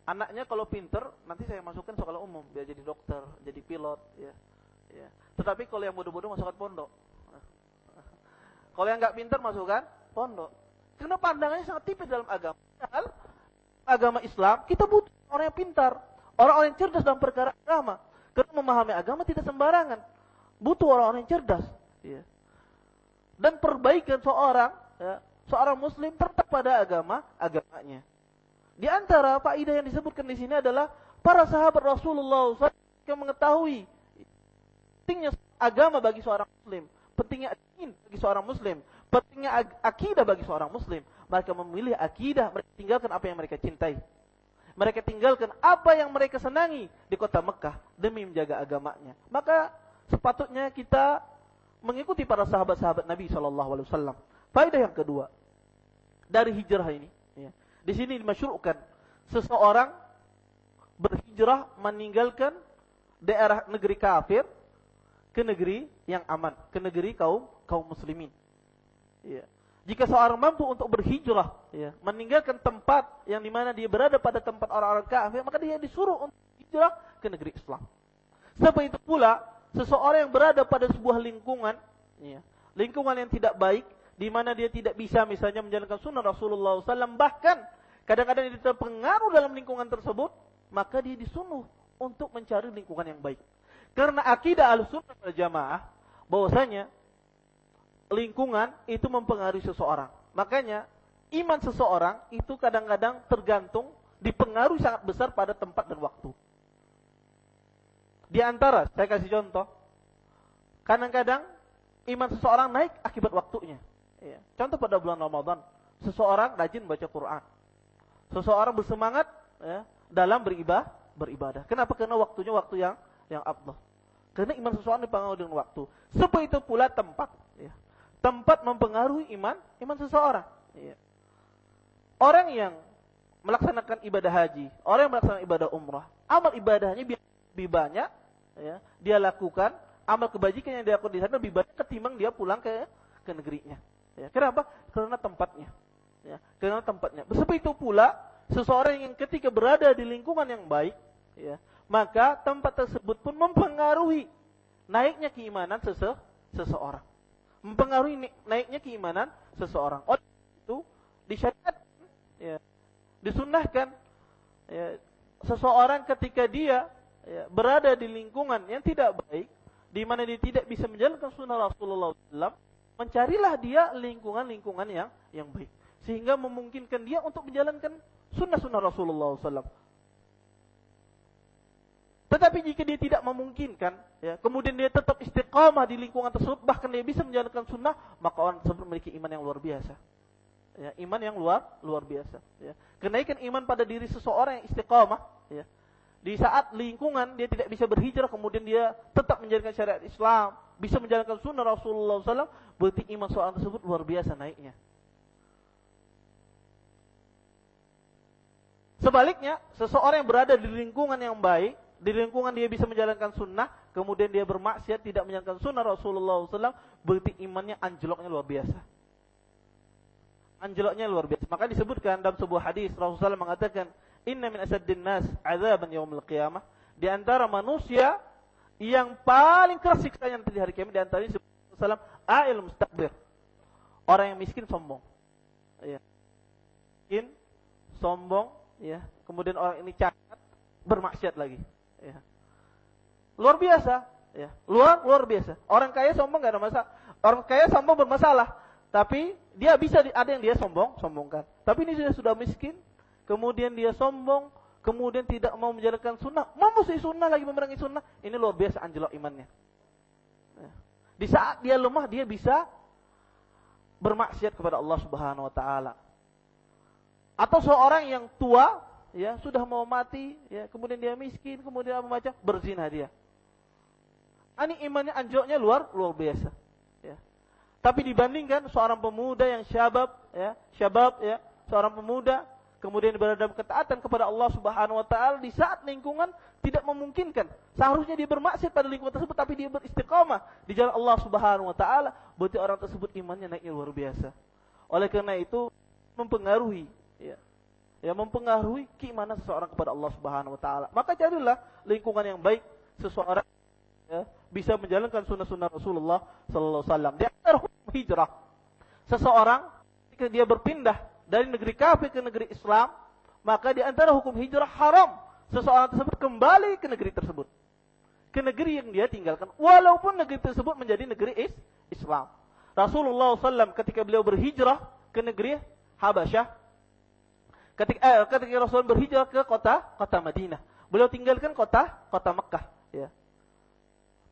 anaknya kalau pinter nanti saya masukkan sekolah umum biar jadi dokter, jadi pilot, ya. Ya. Tetapi kalau yang bodoh-bodoh masukkan pondok. Kalau yang nggak pinter masukkan pondok. Karena pandangannya sangat tipis dalam agama. Padahal agama Islam kita butuh orang yang pintar, orang-orang yang cerdas dalam perkara agama. Karena memahami agama tidak sembarangan. Butuh orang-orang yang cerdas. Ya. Dan perbaikan seorang, ya, seorang Muslim tetap pada agama agamanya. Di antara faidah yang disebutkan di sini adalah para sahabat Rasulullah SAW yang mengetahui pentingnya agama bagi seorang muslim, pentingnya din bagi seorang muslim, pentingnya akidah bagi seorang muslim. Mereka memilih akidah, mereka tinggalkan apa yang mereka cintai. Mereka tinggalkan apa yang mereka senangi di kota Mekah demi menjaga agamanya. Maka sepatutnya kita mengikuti para sahabat-sahabat Nabi Shallallahu Alaihi Wasallam. Faedah yang kedua dari hijrah ini, ya, di sini dimasyurkan seseorang berhijrah meninggalkan daerah negeri kafir ke negeri yang aman, ke negeri kaum kaum muslimin. Ya. Jika seorang mampu untuk berhijrah, ya, meninggalkan tempat yang di mana dia berada pada tempat orang-orang kafir, maka dia disuruh untuk hijrah ke negeri Islam. Sebab itu pula, seseorang yang berada pada sebuah lingkungan, ya, lingkungan yang tidak baik, di mana dia tidak bisa misalnya menjalankan sunnah Rasulullah SAW, bahkan kadang-kadang dia terpengaruh dalam lingkungan tersebut, maka dia disuruh untuk mencari lingkungan yang baik. Karena akidah al-sunnah jamaah, bahwasanya lingkungan itu mempengaruhi seseorang. Makanya iman seseorang itu kadang-kadang tergantung dipengaruhi sangat besar pada tempat dan waktu. Di antara, saya kasih contoh, kadang-kadang iman seseorang naik akibat waktunya. Ya. Contoh pada bulan Ramadan, seseorang rajin baca Quran, seseorang bersemangat ya, dalam beribadah, beribadah. Kenapa? Karena waktunya waktu yang yang abdah. Karena iman seseorang dipengaruhi dengan waktu. Seperti itu pula tempat. Ya tempat mempengaruhi iman iman seseorang. Ya. Orang yang melaksanakan ibadah haji, orang yang melaksanakan ibadah umrah, amal ibadahnya lebih banyak, ya, dia lakukan amal kebajikan yang dia lakukan di sana lebih banyak ketimbang dia pulang ke ke negerinya. Ya, kenapa? Karena tempatnya. Ya, karena tempatnya. Seperti itu pula seseorang yang ketika berada di lingkungan yang baik, ya, maka tempat tersebut pun mempengaruhi naiknya keimanan sese seseorang mempengaruhi naiknya keimanan seseorang. Oleh itu disyariatkan, ya, disunahkan ya, seseorang ketika dia ya, berada di lingkungan yang tidak baik, di mana dia tidak bisa menjalankan sunnah Rasulullah SAW, mencarilah dia lingkungan-lingkungan yang yang baik, sehingga memungkinkan dia untuk menjalankan sunnah-sunnah Rasulullah SAW. Tetapi jika dia tidak memungkinkan, ya, kemudian dia tetap istiqamah di lingkungan tersebut, bahkan dia bisa menjalankan sunnah, maka orang tersebut memiliki iman yang luar biasa. Ya, iman yang luar luar biasa. Ya. Kenaikan iman pada diri seseorang yang istiqamah, ya, di saat lingkungan dia tidak bisa berhijrah, kemudian dia tetap menjalankan syariat Islam, bisa menjalankan sunnah Rasulullah SAW, berarti iman seorang tersebut luar biasa naiknya. Sebaliknya, seseorang yang berada di lingkungan yang baik, di lingkungan dia bisa menjalankan sunnah, kemudian dia bermaksiat tidak menjalankan sunnah Rasulullah SAW, berarti imannya anjloknya luar biasa. Anjloknya luar biasa. Maka disebutkan dalam sebuah hadis Rasulullah SAW mengatakan, Inna min asaddin nas azaban yaumil qiyamah. Di antara manusia yang paling keras siksanya nanti di hari kiamat di antara ini Rasulullah a'il mustakbir. Orang yang miskin sombong. Ya. Miskin, sombong, ya. Kemudian orang ini cacat, bermaksiat lagi. Ya. Luar biasa, ya. Luar luar biasa. Orang kaya sombong gak ada masalah. Orang kaya sombong bermasalah, tapi dia bisa ada yang dia sombong, sombongkan. Tapi ini sudah sudah miskin, kemudian dia sombong, kemudian tidak mau menjalankan sunnah, memusuhi sunnah lagi memerangi sunnah, ini luar biasa anjlok imannya. Ya. Di saat dia lemah, dia bisa bermaksiat kepada Allah Subhanahu Wa Taala. Atau seorang yang tua, ya sudah mau mati, ya kemudian dia miskin, kemudian apa macam berzina dia. Ini imannya anjoknya luar luar biasa. Ya. Tapi dibandingkan seorang pemuda yang syabab, ya syabab, ya seorang pemuda kemudian berada dalam ketaatan kepada Allah Subhanahu Wa Taala di saat lingkungan tidak memungkinkan. Seharusnya dia bermaksiat pada lingkungan tersebut, tapi dia beristiqamah di jalan Allah Subhanahu Wa Taala. Berarti orang tersebut imannya naiknya luar biasa. Oleh karena itu mempengaruhi ya, yang mempengaruhi keimanan seseorang kepada Allah Subhanahu wa taala. Maka carilah lingkungan yang baik seseorang ya, bisa menjalankan sunnah-sunnah Rasulullah sallallahu alaihi wasallam. Di antara hijrah, seseorang ketika dia berpindah dari negeri kafir ke negeri Islam, maka di antara hukum hijrah haram seseorang tersebut kembali ke negeri tersebut. Ke negeri yang dia tinggalkan, walaupun negeri tersebut menjadi negeri is Islam. Rasulullah SAW ketika beliau berhijrah ke negeri Habasyah, Ketika eh, ketika Rasulullah berhijrah ke kota kota Madinah. Beliau tinggalkan kota kota Mekah, ya.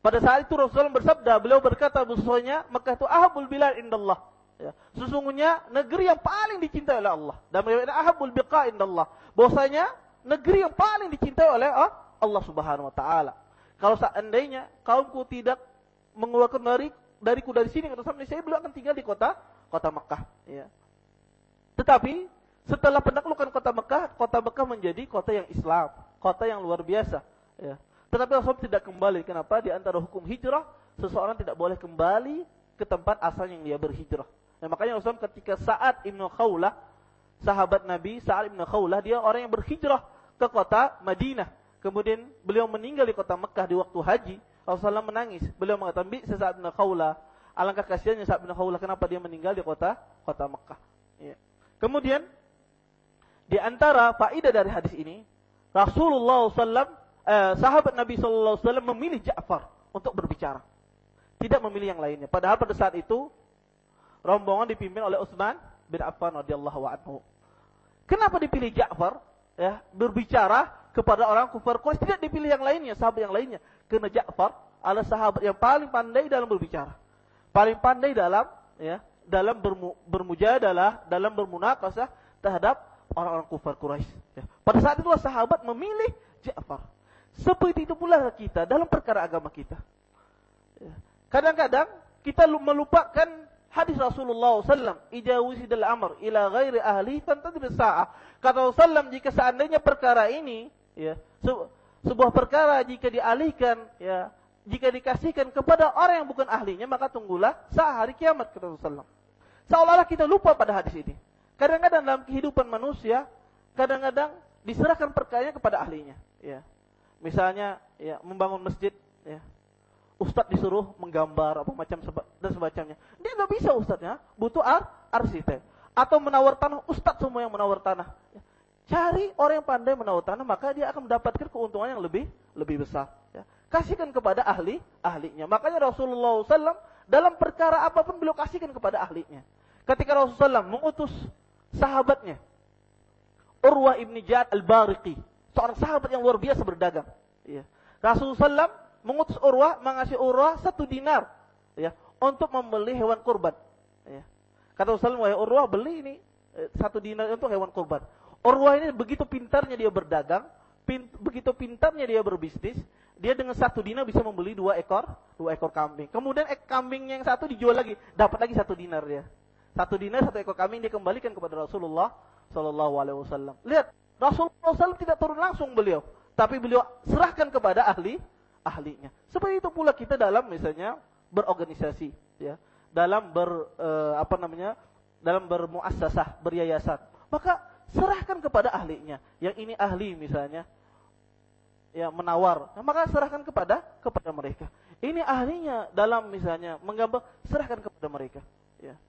Pada saat itu Rasulullah bersabda, beliau berkata bahwasanya Mekah itu ahabul bilal indallah. Ya. Sesungguhnya negeri yang paling dicintai oleh Allah. Dan beliau ahabul biqa indallah. Bahwasanya negeri yang paling dicintai oleh Allah Subhanahu wa taala. Kalau seandainya kaumku tidak mengeluarkan dari dariku dari sini kata sampai saya beliau akan tinggal di kota kota Mekah ya. Tetapi setelah penaklukan kota Mekah, kota Mekah menjadi kota yang Islam, kota yang luar biasa ya. Tetapi Rasul tidak kembali. Kenapa? Di antara hukum hijrah, seseorang tidak boleh kembali ke tempat asal yang dia berhijrah. Nah, makanya Rasul ketika saat Ibnu Khawlah, sahabat Nabi Sa'ad Ibnu Khawlah, dia orang yang berhijrah ke kota Madinah. Kemudian beliau meninggal di kota Mekah di waktu haji. Rasulullah menangis. Beliau mengatakan, "Bi Sa'ad bin Khawlah, alangkah kasihannya Sa'ad bin Khawlah kenapa dia meninggal di kota kota Mekah." Ya. Kemudian di antara faedah dari hadis ini, Rasulullah SAW, eh, sahabat Nabi SAW memilih Ja'far untuk berbicara. Tidak memilih yang lainnya. Padahal pada saat itu rombongan dipimpin oleh Utsman bin Affan radhiyallahu anhu. Kenapa dipilih Ja'far? Ya, berbicara kepada orang kufar Quraisy tidak dipilih yang lainnya, sahabat yang lainnya. Karena Ja'far adalah sahabat yang paling pandai dalam berbicara. Paling pandai dalam ya, dalam bermu, bermujadalah, dalam bermunakasah terhadap orang-orang kufar Quraisy. Ya. Pada saat itu sahabat memilih Ja'far. Seperti itu pula kita dalam perkara agama kita. Ya. Kadang-kadang kita melupakan hadis Rasulullah SAW. Ijawisidal amr ila ghairi ahli fantadri sa'ah. Kata Rasulullah jika seandainya perkara ini ya sebuah perkara jika dialihkan ya jika dikasihkan kepada orang yang bukan ahlinya maka tunggulah saat hari kiamat kata Rasulullah. Seolah-olah kita lupa pada hadis ini. Kadang-kadang dalam kehidupan manusia kadang-kadang diserahkan perkaranya kepada ahlinya ya. Misalnya ya membangun masjid ya. Ustadz disuruh menggambar apa macam dan sebagainya. Dia nggak bisa ustadznya, butuh ar arsitek atau menawar tanah. Ustadz semua yang menawar tanah. Cari orang yang pandai menawar tanah, maka dia akan mendapatkan keuntungan yang lebih lebih besar. Ya. Kasihkan kepada ahli ahlinya. Makanya Rasulullah SAW dalam perkara apa pun beliau kasihkan kepada ahlinya. Ketika Rasulullah SAW mengutus sahabatnya, Urwah ibni Jad al-Bariqi, seorang sahabat yang luar biasa berdagang. Ya. Rasulullah SAW mengutus Urwah mengasih Urwah satu dinar, ya, untuk membeli hewan kurban. Ya. Kata Rasulullah, wahai Urwah beli ini eh, satu dinar untuk hewan kurban. Urwah ini begitu pintarnya dia berdagang, pin, begitu pintarnya dia berbisnis, dia dengan satu dinar bisa membeli dua ekor, dua ekor kambing. Kemudian ek kambingnya yang satu dijual lagi, dapat lagi satu dinar dia. Satu dinar satu ekor kambing dia kembalikan kepada Rasulullah Shallallahu Alaihi Wasallam. Lihat, Rasulullah SAW tidak turun langsung beliau, tapi beliau serahkan kepada ahli ahlinya. Seperti itu pula kita dalam misalnya berorganisasi, ya, dalam ber eh, apa namanya, dalam bermuasasah, beryayasan. Maka serahkan kepada ahlinya. Yang ini ahli misalnya, ya menawar, nah, maka serahkan kepada kepada mereka. Ini ahlinya dalam misalnya menggambar, serahkan kepada mereka. Ya.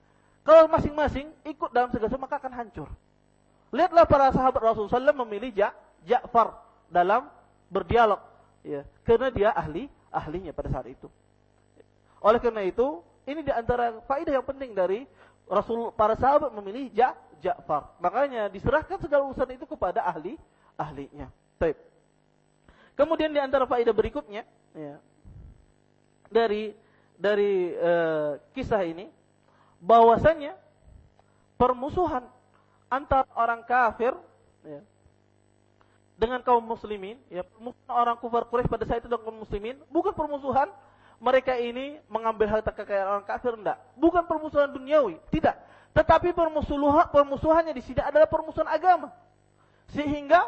Kalau masing-masing ikut dalam segala maka akan hancur. Lihatlah para sahabat Rasulullah SAW memilih ja, Ja'far dalam berdialog, ya, karena dia ahli ahlinya pada saat itu. Oleh karena itu, ini di antara faedah yang penting dari Rasul para sahabat memilih ja, Ja'far. Makanya diserahkan segala urusan itu kepada ahli ahlinya. Baik. Kemudian di antara faedah berikutnya ya, dari dari uh, kisah ini bahwasanya permusuhan antara orang kafir ya, dengan kaum muslimin, ya, orang kufar Quraisy pada saat itu dengan kaum muslimin bukan permusuhan mereka ini mengambil harta kekayaan orang kafir enggak, bukan permusuhan duniawi, tidak. Tetapi permusuhan permusuhannya di sini adalah permusuhan agama. Sehingga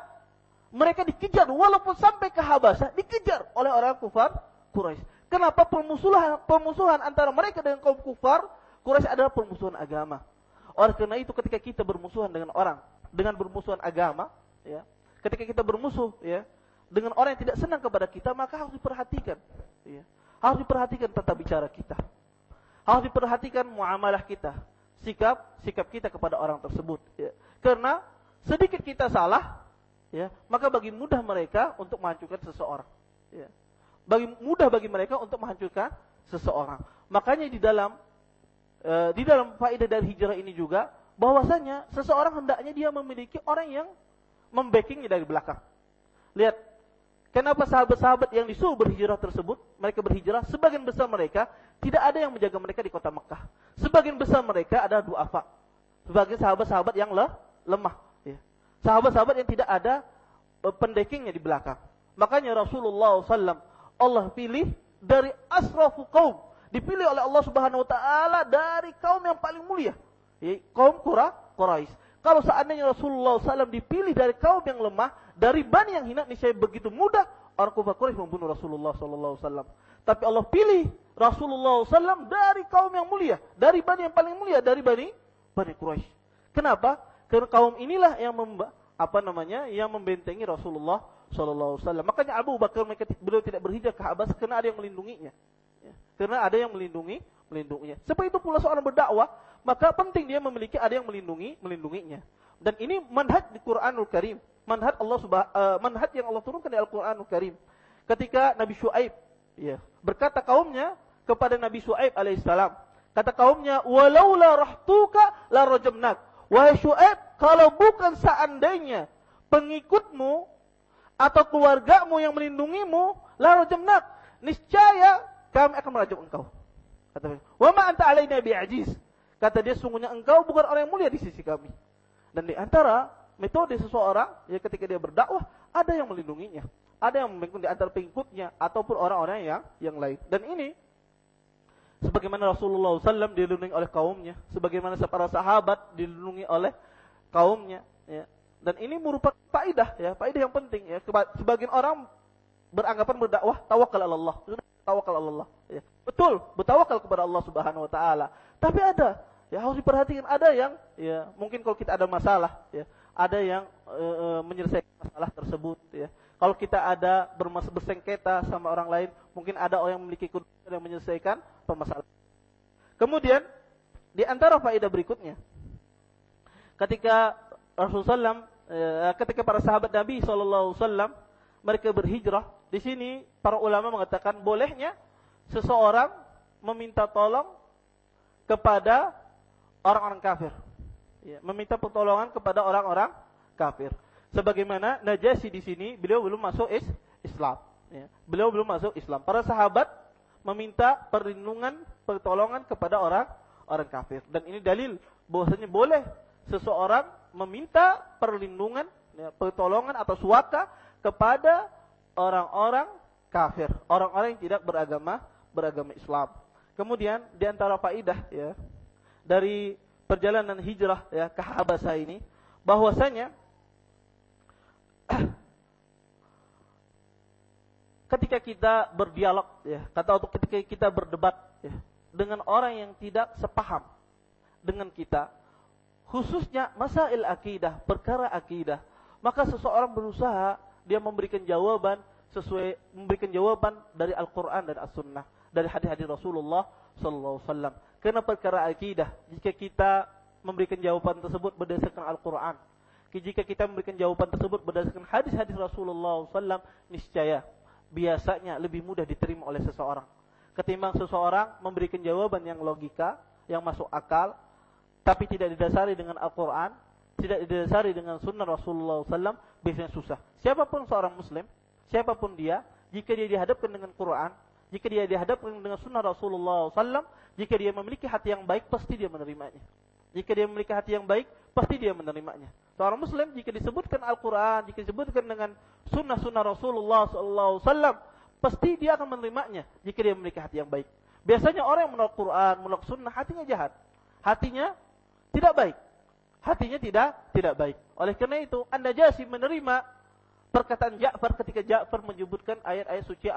mereka dikejar walaupun sampai ke Habasah dikejar oleh orang kufar Quraisy. Kenapa permusuhan permusuhan antara mereka dengan kaum kufar Quraisy adalah permusuhan agama. Oleh karena itu ketika kita bermusuhan dengan orang dengan bermusuhan agama, ya, ketika kita bermusuh ya dengan orang yang tidak senang kepada kita maka harus diperhatikan, ya. Harus diperhatikan tata bicara kita. Harus diperhatikan muamalah kita sikap sikap kita kepada orang tersebut ya. Karena sedikit kita salah ya, maka bagi mudah mereka untuk menghancurkan seseorang ya. Bagi mudah bagi mereka untuk menghancurkan seseorang. Makanya di dalam e, di dalam faedah dari hijrah ini juga bahwasanya seseorang hendaknya dia memiliki orang yang membackingnya dari belakang. Lihat, kenapa sahabat-sahabat yang disuruh berhijrah tersebut, mereka berhijrah, sebagian besar mereka tidak ada yang menjaga mereka di kota Mekah. Sebagian besar mereka ada duafa. Sebagian sahabat-sahabat yang le, lemah. Ya. Sahabat-sahabat yang tidak ada eh, pendekingnya di belakang. Makanya Rasulullah SAW Allah pilih dari asrafu kaum. Dipilih oleh Allah Subhanahu Wa Taala dari kaum yang paling mulia. Kaum Qura, Quraisy. Kalau seandainya Rasulullah SAW dipilih dari kaum yang lemah, dari bani yang hina, saya begitu mudah orang kufar Quraisy membunuh Rasulullah SAW. Tapi Allah pilih Rasulullah SAW dari kaum yang mulia, dari bani yang paling mulia, dari bani bani Quraisy. Kenapa? Karena kaum inilah yang memba, apa namanya, yang membentengi Rasulullah SAW. Makanya Abu Bakar beliau tidak berhijrah ke Abbas karena ada yang melindunginya. Ya. Karena ada yang melindungi, melindunginya. Seperti itu pula seorang berdakwah, maka penting dia memiliki ada yang melindungi, melindunginya. Dan ini manhaj di Quranul Karim, manhaj Allah uh, manhaj yang Allah turunkan di Al-Quranul Karim. Ketika Nabi Shu'aib ya, berkata kaumnya kepada Nabi Shu'aib alaihissalam, kata kaumnya, "Walaula rahtuka la rajamnak." Wahai Shu'aib, kalau bukan seandainya pengikutmu atau keluargamu yang melindungimu, la rajamnak, niscaya kami akan merajam engkau. Kata "Wa ma anta alaina bi'ajiz." Kata dia, sungguhnya engkau bukan orang yang mulia di sisi kami. Dan di antara metode seseorang, ya ketika dia berdakwah, ada yang melindunginya. Ada yang memikul di antara pengikutnya, ataupun orang-orang yang yang lain. Dan ini, sebagaimana Rasulullah SAW dilindungi oleh kaumnya, sebagaimana para sahabat dilindungi oleh kaumnya. Ya. Dan ini merupakan faidah, ya, faidah yang penting. Ya. Sebagian orang beranggapan berdakwah tawakal Allah. Tawakal Allah. Ya. Betul, bertawakal kepada Allah Subhanahu Wa Taala. Tapi ada Ya harus diperhatikan ada yang ya mungkin kalau kita ada masalah ya, ada yang e, e, menyelesaikan masalah tersebut ya. Kalau kita ada bermas bersengketa sama orang lain, mungkin ada orang yang memiliki kedudukan yang menyelesaikan permasalahan. Kemudian di antara faedah berikutnya ketika Rasulullah SAW, e, ketika para sahabat Nabi SAW mereka berhijrah, di sini para ulama mengatakan bolehnya seseorang meminta tolong kepada orang-orang kafir. Ya, meminta pertolongan kepada orang-orang kafir. Sebagaimana Najasyi di sini, beliau belum masuk is Islam. Ya, beliau belum masuk Islam. Para sahabat meminta perlindungan, pertolongan kepada orang orang kafir. Dan ini dalil bahwasanya boleh seseorang meminta perlindungan, ya, pertolongan atau suaka kepada orang-orang kafir, orang-orang yang tidak beragama beragama Islam. Kemudian di antara faidah ya dari perjalanan hijrah ya ke Habasah ini bahwasanya ketika kita berdialog ya kata untuk ketika kita berdebat ya dengan orang yang tidak sepaham dengan kita khususnya masail akidah perkara akidah maka seseorang berusaha dia memberikan jawaban sesuai memberikan jawaban dari Al-Qur'an dan As-Sunnah dari hadis-hadis Rasulullah sallallahu alaihi wasallam karena perkara akidah, jika kita memberikan jawaban tersebut berdasarkan Al-Quran, jika kita memberikan jawaban tersebut berdasarkan hadis-hadis Rasulullah SAW, niscaya biasanya lebih mudah diterima oleh seseorang. Ketimbang seseorang memberikan jawaban yang logika, yang masuk akal, tapi tidak didasari dengan Al-Quran, tidak didasari dengan sunnah Rasulullah SAW, biasanya susah. Siapa pun seorang Muslim, siapa pun dia, jika dia dihadapkan dengan Quran, jika dia dihadapkan dengan sunnah Rasulullah SAW, jika dia memiliki hati yang baik, pasti dia menerimanya. Jika dia memiliki hati yang baik, pasti dia menerimanya. Seorang Muslim jika disebutkan Al-Quran, jika disebutkan dengan sunnah-sunnah Rasulullah SAW, pasti dia akan menerimanya jika dia memiliki hati yang baik. Biasanya orang yang menolak Quran, menolak sunnah, hatinya jahat. Hatinya tidak baik. Hatinya tidak tidak baik. Oleh karena itu, Anda jasi menerima perkataan Ja'far ketika Ja'far menyebutkan ayat-ayat suci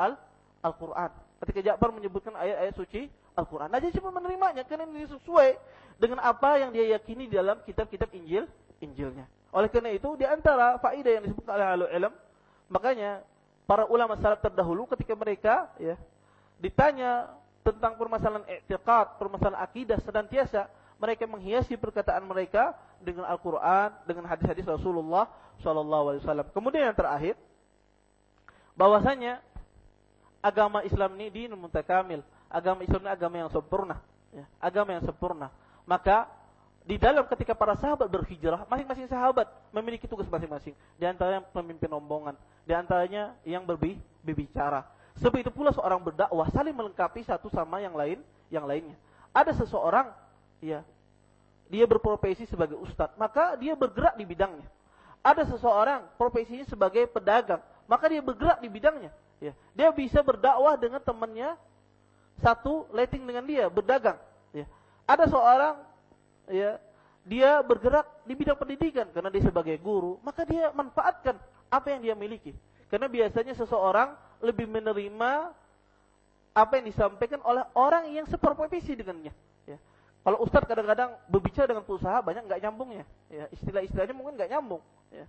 Al-Quran. Ketika Ja'far menyebutkan ayat-ayat suci Al-Quran. Najib cuma menerimanya karena ini sesuai dengan apa yang dia yakini dalam kitab-kitab Injil, Injilnya. Oleh karena itu, di antara faidah yang disebutkan oleh ahli ilm, makanya para ulama salaf terdahulu ketika mereka ya ditanya tentang permasalahan i'tiqad, permasalahan akidah senantiasa mereka menghiasi perkataan mereka dengan Al-Qur'an, dengan hadis-hadis Rasulullah sallallahu alaihi wasallam. Kemudian yang terakhir bahwasanya agama Islam ini dinun mutakamil. Agama Islam ini agama yang sempurna. Ya, agama yang sempurna. Maka di dalam ketika para sahabat berhijrah, masing-masing sahabat memiliki tugas masing-masing. Di antaranya pemimpin rombongan, di antaranya yang berbi berbicara. Seperti itu pula seorang berdakwah saling melengkapi satu sama yang lain, yang lainnya. Ada seseorang, ya, dia berprofesi sebagai ustadz, maka dia bergerak di bidangnya. Ada seseorang profesinya sebagai pedagang, maka dia bergerak di bidangnya. Ya, dia bisa berdakwah dengan temannya satu letting dengan dia berdagang. Ya. Ada seorang ya dia bergerak di bidang pendidikan karena dia sebagai guru, maka dia manfaatkan apa yang dia miliki. Karena biasanya seseorang lebih menerima apa yang disampaikan oleh orang yang seprofesi dengannya. Ya. Kalau ustadz kadang-kadang berbicara dengan pengusaha banyak nggak nyambungnya. Ya. Istilah-istilahnya mungkin nggak nyambung. Ya.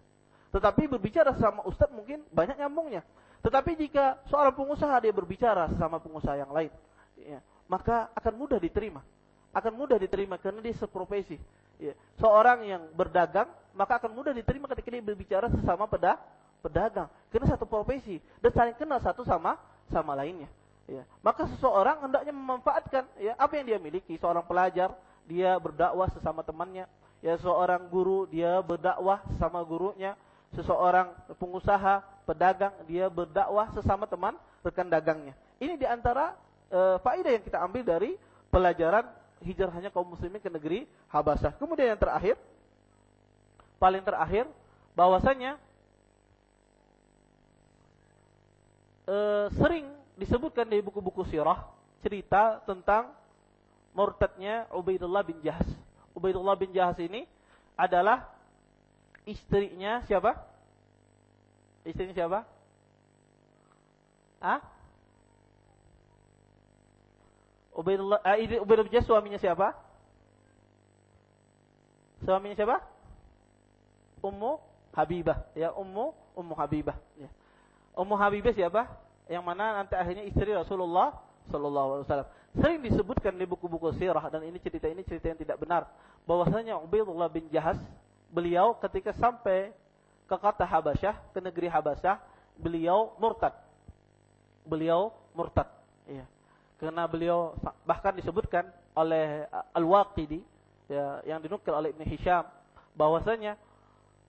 Tetapi berbicara sama ustadz mungkin banyak nyambungnya. Tetapi jika seorang pengusaha dia berbicara sama pengusaha yang lain, ya, maka akan mudah diterima akan mudah diterima karena dia seprofesi. Ya. Seorang yang berdagang maka akan mudah diterima ketika dia berbicara sesama peda pedagang karena satu profesi dan saling kenal satu sama sama lainnya. Ya. Maka seseorang hendaknya memanfaatkan ya apa yang dia miliki. Seorang pelajar dia berdakwah sesama temannya. Ya seorang guru dia berdakwah sesama gurunya. Seseorang pengusaha pedagang dia berdakwah sesama teman rekan dagangnya. Ini di antara e, faedah yang kita ambil dari pelajaran hijrahnya kaum muslimin ke negeri Habasah. Kemudian yang terakhir, paling terakhir, bahwasanya e, sering disebutkan di buku-buku sirah cerita tentang murtadnya Ubaidullah bin Jahas. Ubaidullah bin Jahas ini adalah istrinya siapa? Istrinya siapa? Ah? Ubaidullah uh, Ubaidullah suaminya siapa? Suaminya siapa? Ummu Habibah, ya Ummu Ummu Habibah, ya. Ummu Habibah siapa? Yang mana nanti akhirnya istri Rasulullah sallallahu alaihi wasallam. Sering disebutkan di buku-buku sirah dan ini cerita ini cerita yang tidak benar bahwasanya Ubaidullah bin Jahas beliau ketika sampai ke kota Habasyah, ke negeri Habasyah, beliau murtad. Beliau murtad, ya karena beliau bahkan disebutkan oleh uh, Al-Waqidi ya, yang dinukil oleh Ibn Hisham bahwasanya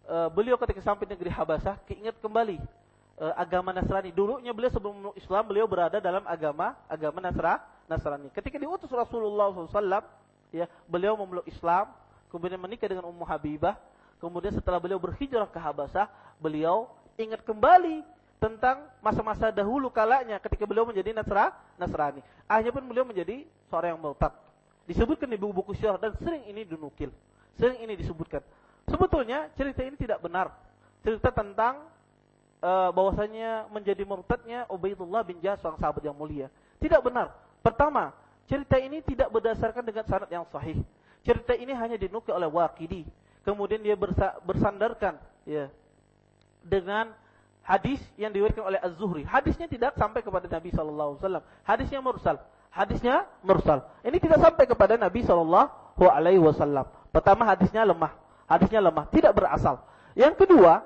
uh, beliau ketika sampai negeri Habasah keinget kembali uh, agama Nasrani. Dulunya beliau sebelum Islam beliau berada dalam agama agama Nasra, Nasrani. Ketika diutus Rasulullah SAW, ya beliau memeluk Islam, kemudian menikah dengan Ummu Habibah, kemudian setelah beliau berhijrah ke Habasah, beliau ingat kembali tentang masa-masa dahulu kalanya ketika beliau menjadi Nasra, Nasrani. Akhirnya pun beliau menjadi seorang yang murtad. Disebutkan di buku-buku syarah dan sering ini dinukil. Sering ini disebutkan. Sebetulnya cerita ini tidak benar. Cerita tentang uh, bahwasanya menjadi murtadnya Ubaidullah bin Jahas seorang sahabat yang mulia. Tidak benar. Pertama, cerita ini tidak berdasarkan dengan sanad yang sahih. Cerita ini hanya dinukil oleh Waqidi. Kemudian dia bersa bersandarkan ya dengan hadis yang diriwayatkan oleh Az-Zuhri. Hadisnya tidak sampai kepada Nabi wasallam. Hadisnya mursal. Hadisnya mursal. Ini tidak sampai kepada Nabi wasallam. Pertama hadisnya lemah. Hadisnya lemah, tidak berasal. Yang kedua,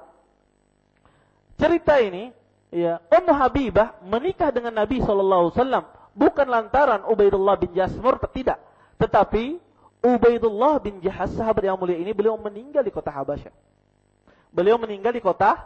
cerita ini ya, Ummu Habibah menikah dengan Nabi wasallam bukan lantaran Ubaidullah bin Jasmur tidak, tetapi Ubaidullah bin Jahas sahabat yang mulia ini beliau meninggal di kota Habasyah. Beliau meninggal di kota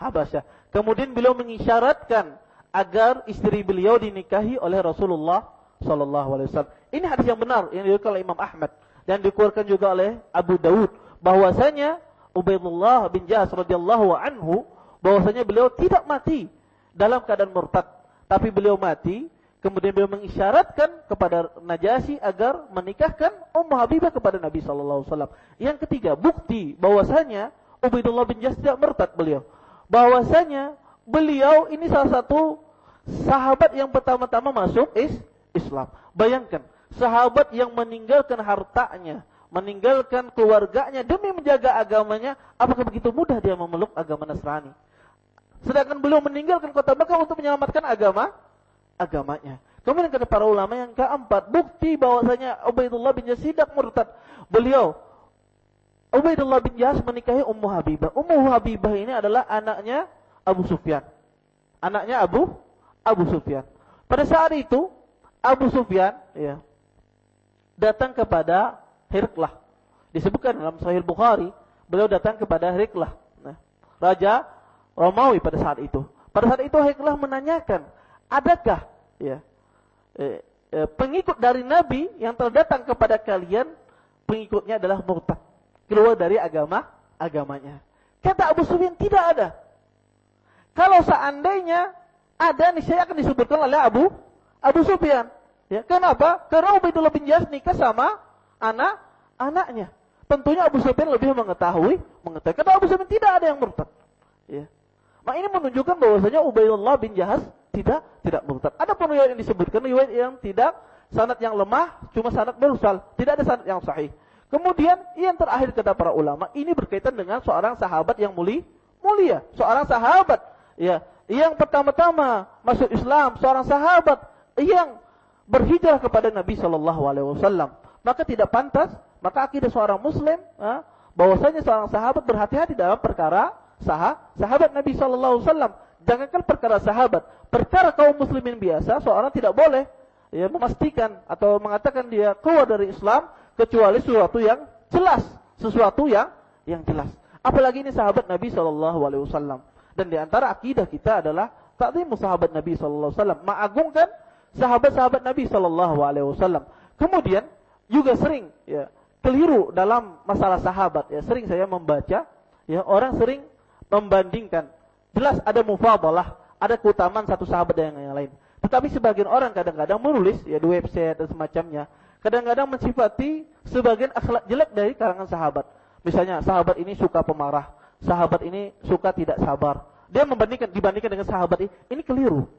Habasyah. Kemudian beliau mengisyaratkan agar istri beliau dinikahi oleh Rasulullah Sallallahu Alaihi Wasallam. Ini hadis yang benar yang diriwayatkan oleh Imam Ahmad dan dikeluarkan juga oleh Abu Dawud bahwasanya Ubaidullah bin Jahas radhiyallahu anhu bahwasanya beliau tidak mati dalam keadaan murtad, tapi beliau mati kemudian beliau mengisyaratkan kepada Najasyi agar menikahkan Ummu Habibah kepada Nabi sallallahu alaihi wasallam. Yang ketiga, bukti bahwasanya Ubaidullah bin Jahas tidak murtad beliau bahwasanya beliau ini salah satu sahabat yang pertama-tama masuk is Islam. Bayangkan, sahabat yang meninggalkan hartanya, meninggalkan keluarganya demi menjaga agamanya, apakah begitu mudah dia memeluk agama Nasrani? Sedangkan beliau meninggalkan kota Mekah untuk menyelamatkan agama agamanya. Kemudian kata para ulama yang keempat, bukti bahwasanya Ubaidullah bin Yazid murtad. Beliau Ubaidullah bin Jahas menikahi Ummu Habibah. Ummu Habibah ini adalah anaknya Abu Sufyan. Anaknya Abu Abu Sufyan. Pada saat itu Abu Sufyan ya datang kepada Hirqlah. Disebutkan dalam Sahih Bukhari, beliau datang kepada Heklah, nah, raja Romawi pada saat itu. Pada saat itu Heklah menanyakan, adakah ya eh, eh, pengikut dari Nabi yang terdatang kepada kalian pengikutnya adalah murtad, keluar dari agama agamanya. Kata Abu Sufyan tidak ada. Kalau seandainya ada nih saya akan disebutkan oleh Abu Abu Sufyan. Ya, kenapa? Karena Ubaidullah bin Jas nikah sama anak anaknya. Tentunya Abu Sufyan lebih mengetahui, mengetahui. Kata Abu Sufyan tidak ada yang murtad. Ya. Nah ini menunjukkan bahwasanya Ubaidullah bin Jahas tidak tidak murtad. Ada pun riwayat yang disebutkan riwayat yang tidak sanad yang lemah, cuma sanad mursal, tidak ada sanad yang sahih. Kemudian yang terakhir kata para ulama, ini berkaitan dengan seorang sahabat yang muli, mulia, seorang sahabat ya, yang pertama-tama masuk Islam, seorang sahabat yang berhijrah kepada Nabi Shallallahu alaihi wasallam. Maka tidak pantas maka akidah seorang muslim bahwasanya seorang sahabat berhati-hati dalam perkara sah sahabat Nabi sallallahu alaihi wasallam. Jangankan perkara sahabat, perkara kaum muslimin biasa seorang tidak boleh ya memastikan atau mengatakan dia keluar dari Islam kecuali sesuatu yang jelas, sesuatu yang yang jelas. Apalagi ini sahabat Nabi sallallahu alaihi wasallam. Dan di antara akidah kita adalah takzimu sahabat Nabi sallallahu alaihi wasallam, mengagungkan sahabat-sahabat Nabi sallallahu alaihi wasallam. Kemudian juga sering ya keliru dalam masalah sahabat ya. Sering saya membaca ya orang sering membandingkan. Jelas ada mufadalah, ada keutamaan satu sahabat dengan yang lain. Tetapi sebagian orang kadang-kadang menulis ya di website dan semacamnya, kadang-kadang mensifati sebagian akhlak jelek dari kalangan sahabat. Misalnya sahabat ini suka pemarah, sahabat ini suka tidak sabar. Dia membandingkan dibandingkan dengan sahabat ini, ini keliru.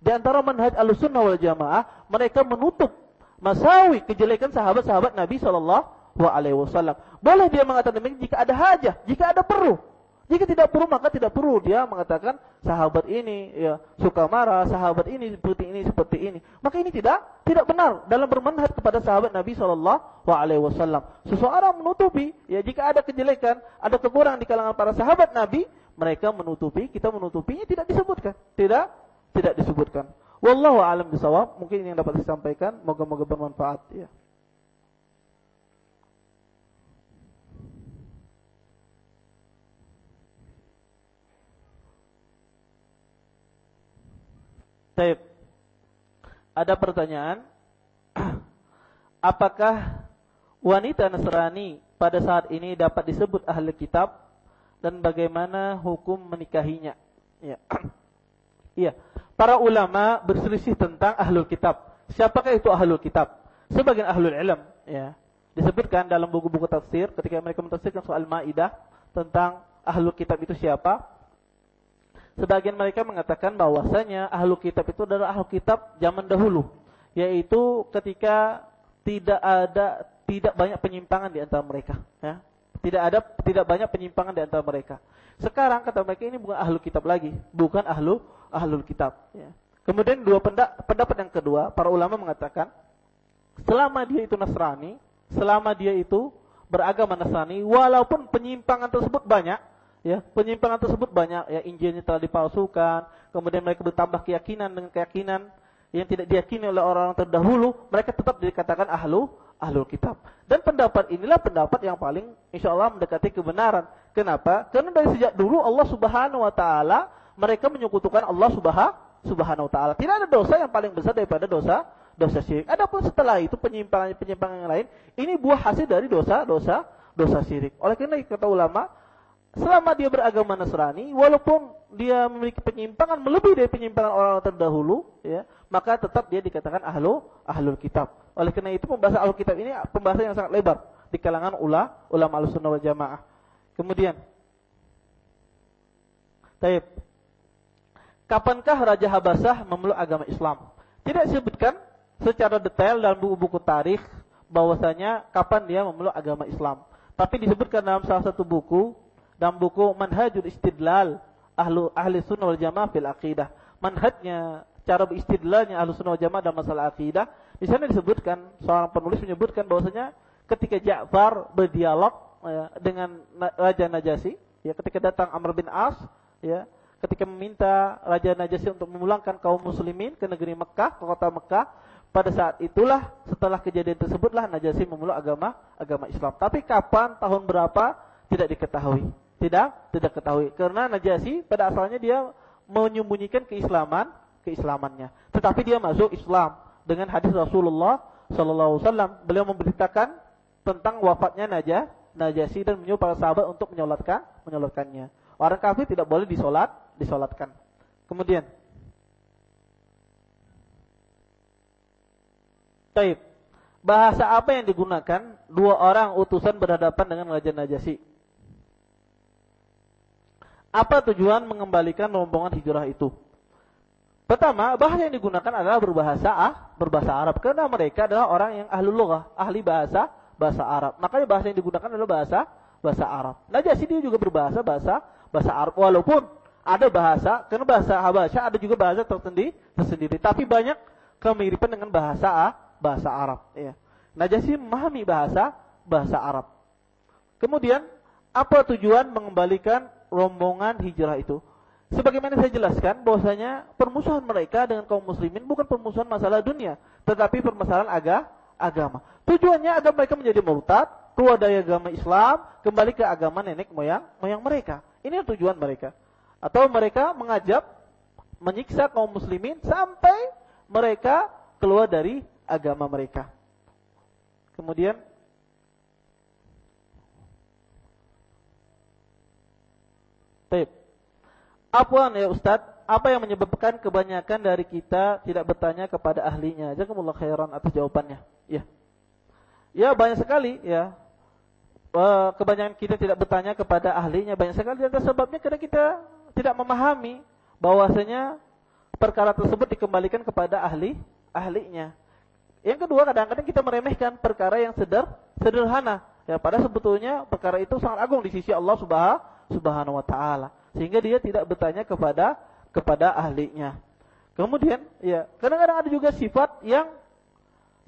Di antara manhaj Ahlussunnah wal Jamaah, mereka menutup masawi kejelekan sahabat-sahabat Nabi sallallahu alaihi wasallam. Boleh dia mengatakan demikian jika ada hajah, jika ada perlu. Jika tidak perlu maka tidak perlu dia mengatakan sahabat ini ya suka marah, sahabat ini seperti ini seperti ini. Maka ini tidak tidak benar dalam bermanhaj kepada sahabat Nabi Shallallahu alaihi wasallam. Seseorang menutupi ya jika ada kejelekan, ada kekurangan di kalangan para sahabat Nabi, mereka menutupi, kita menutupinya tidak disebutkan. Tidak tidak disebutkan. Wallahu alam bisawab. Mungkin yang dapat disampaikan, moga-moga bermanfaat ya. Taib. Ada pertanyaan. Apakah wanita Nasrani pada saat ini dapat disebut ahli kitab dan bagaimana hukum menikahinya? Ya. Iya. Para ulama berselisih tentang ahlul kitab. Siapakah itu ahlul kitab? Sebagian ahlul ilm, ya. Disebutkan dalam buku-buku tafsir ketika mereka mentafsirkan soal Maidah tentang ahlul kitab itu siapa? Sebagian mereka mengatakan bahwasanya ahlu kitab itu adalah ahlu kitab zaman dahulu, yaitu ketika tidak ada tidak banyak penyimpangan di antara mereka, ya. Tidak ada tidak banyak penyimpangan di antara mereka. Sekarang kata mereka ini bukan ahlu kitab lagi, bukan ahlu ahlul kitab, ya. Kemudian dua pendapat yang kedua, para ulama mengatakan selama dia itu Nasrani, selama dia itu beragama Nasrani, walaupun penyimpangan tersebut banyak, Ya, penyimpangan tersebut banyak ya Injilnya telah dipalsukan, kemudian mereka bertambah keyakinan dengan keyakinan yang tidak diyakini oleh orang-orang terdahulu, mereka tetap dikatakan ahlu ahlul kitab. Dan pendapat inilah pendapat yang paling insya Allah mendekati kebenaran. Kenapa? Karena dari sejak dulu Allah Subhanahu wa taala mereka menyekutukan Allah Subhanahu wa taala. Tidak ada dosa yang paling besar daripada dosa dosa syirik. Adapun setelah itu penyimpangan-penyimpangan yang lain, ini buah hasil dari dosa-dosa dosa syirik. Oleh karena kata ulama, selama dia beragama Nasrani, walaupun dia memiliki penyimpangan melebihi dari penyimpangan orang terdahulu, ya, maka tetap dia dikatakan ahlu ahlul kitab. Oleh karena itu pembahasan ahlul kitab ini pembahasan yang sangat lebar di kalangan ula, ulama al-sunnah wal jamaah. Kemudian, taib. Kapankah Raja Habasah memeluk agama Islam? Tidak disebutkan secara detail dalam buku-buku tarikh bahwasanya kapan dia memeluk agama Islam. Tapi disebutkan dalam salah satu buku dalam buku Manhajul Istidlal ahlu, ahli sunnah wal jamaah fil aqidah. Manhajnya, cara beristidlalnya ahlu sunnah wal jamaah dalam masalah aqidah. Di sana disebutkan, seorang penulis menyebutkan bahwasanya ketika Ja'far berdialog ya, dengan Raja Najasyi, ya ketika datang Amr bin As, ya ketika meminta Raja Najasyi untuk memulangkan kaum muslimin ke negeri Mekah, ke kota Mekah, pada saat itulah setelah kejadian tersebutlah Najasyi memeluk agama agama Islam. Tapi kapan, tahun berapa tidak diketahui. Tidak, tidak ketahui. Karena Najasyi pada asalnya dia menyembunyikan keislaman, keislamannya. Tetapi dia masuk Islam dengan hadis Rasulullah sallallahu alaihi. Beliau memberitakan tentang wafatnya Najah, Najasyi dan menyuruh para sahabat untuk menyolatkan, menyolatkannya. Orang kafir tidak boleh disolat, disolatkan. Kemudian Taib. Bahasa apa yang digunakan dua orang utusan berhadapan dengan Raja Najasyi? Apa tujuan mengembalikan rombongan hijrah itu? Pertama, bahasa yang digunakan adalah berbahasa ah, berbahasa Arab karena mereka adalah orang yang ahli lughah, ahli bahasa bahasa Arab. Makanya bahasa yang digunakan adalah bahasa bahasa Arab. Najasyi dia juga berbahasa bahasa bahasa Arab walaupun ada bahasa karena bahasa Habasyah ada juga bahasa tersendiri tersendiri, tapi banyak kemiripan dengan bahasa ah, bahasa Arab. Ya. Najasyi memahami bahasa bahasa Arab. Kemudian apa tujuan mengembalikan rombongan hijrah itu? Sebagaimana saya jelaskan bahwasanya permusuhan mereka dengan kaum muslimin bukan permusuhan masalah dunia, tetapi permasalahan aga, agama. Tujuannya agar mereka menjadi murtad, keluar dari agama Islam, kembali ke agama nenek moyang moyang mereka. Ini tujuan mereka. Atau mereka mengajak menyiksa kaum muslimin sampai mereka keluar dari agama mereka. Kemudian Baik. Apa ya Ustadz? Apa yang menyebabkan kebanyakan dari kita tidak bertanya kepada ahlinya? Jazakumullah khairan atas jawabannya. Ya. Ya banyak sekali ya. Kebanyakan kita tidak bertanya kepada ahlinya banyak sekali dan sebabnya karena kita tidak memahami bahwasanya perkara tersebut dikembalikan kepada ahli ahlinya. Yang kedua, kadang-kadang kita meremehkan perkara yang seder, sederhana. Ya, pada sebetulnya perkara itu sangat agung di sisi Allah Subhanahu wa taala. Sehingga dia tidak bertanya kepada kepada ahlinya. Kemudian, ya, kadang-kadang ada juga sifat yang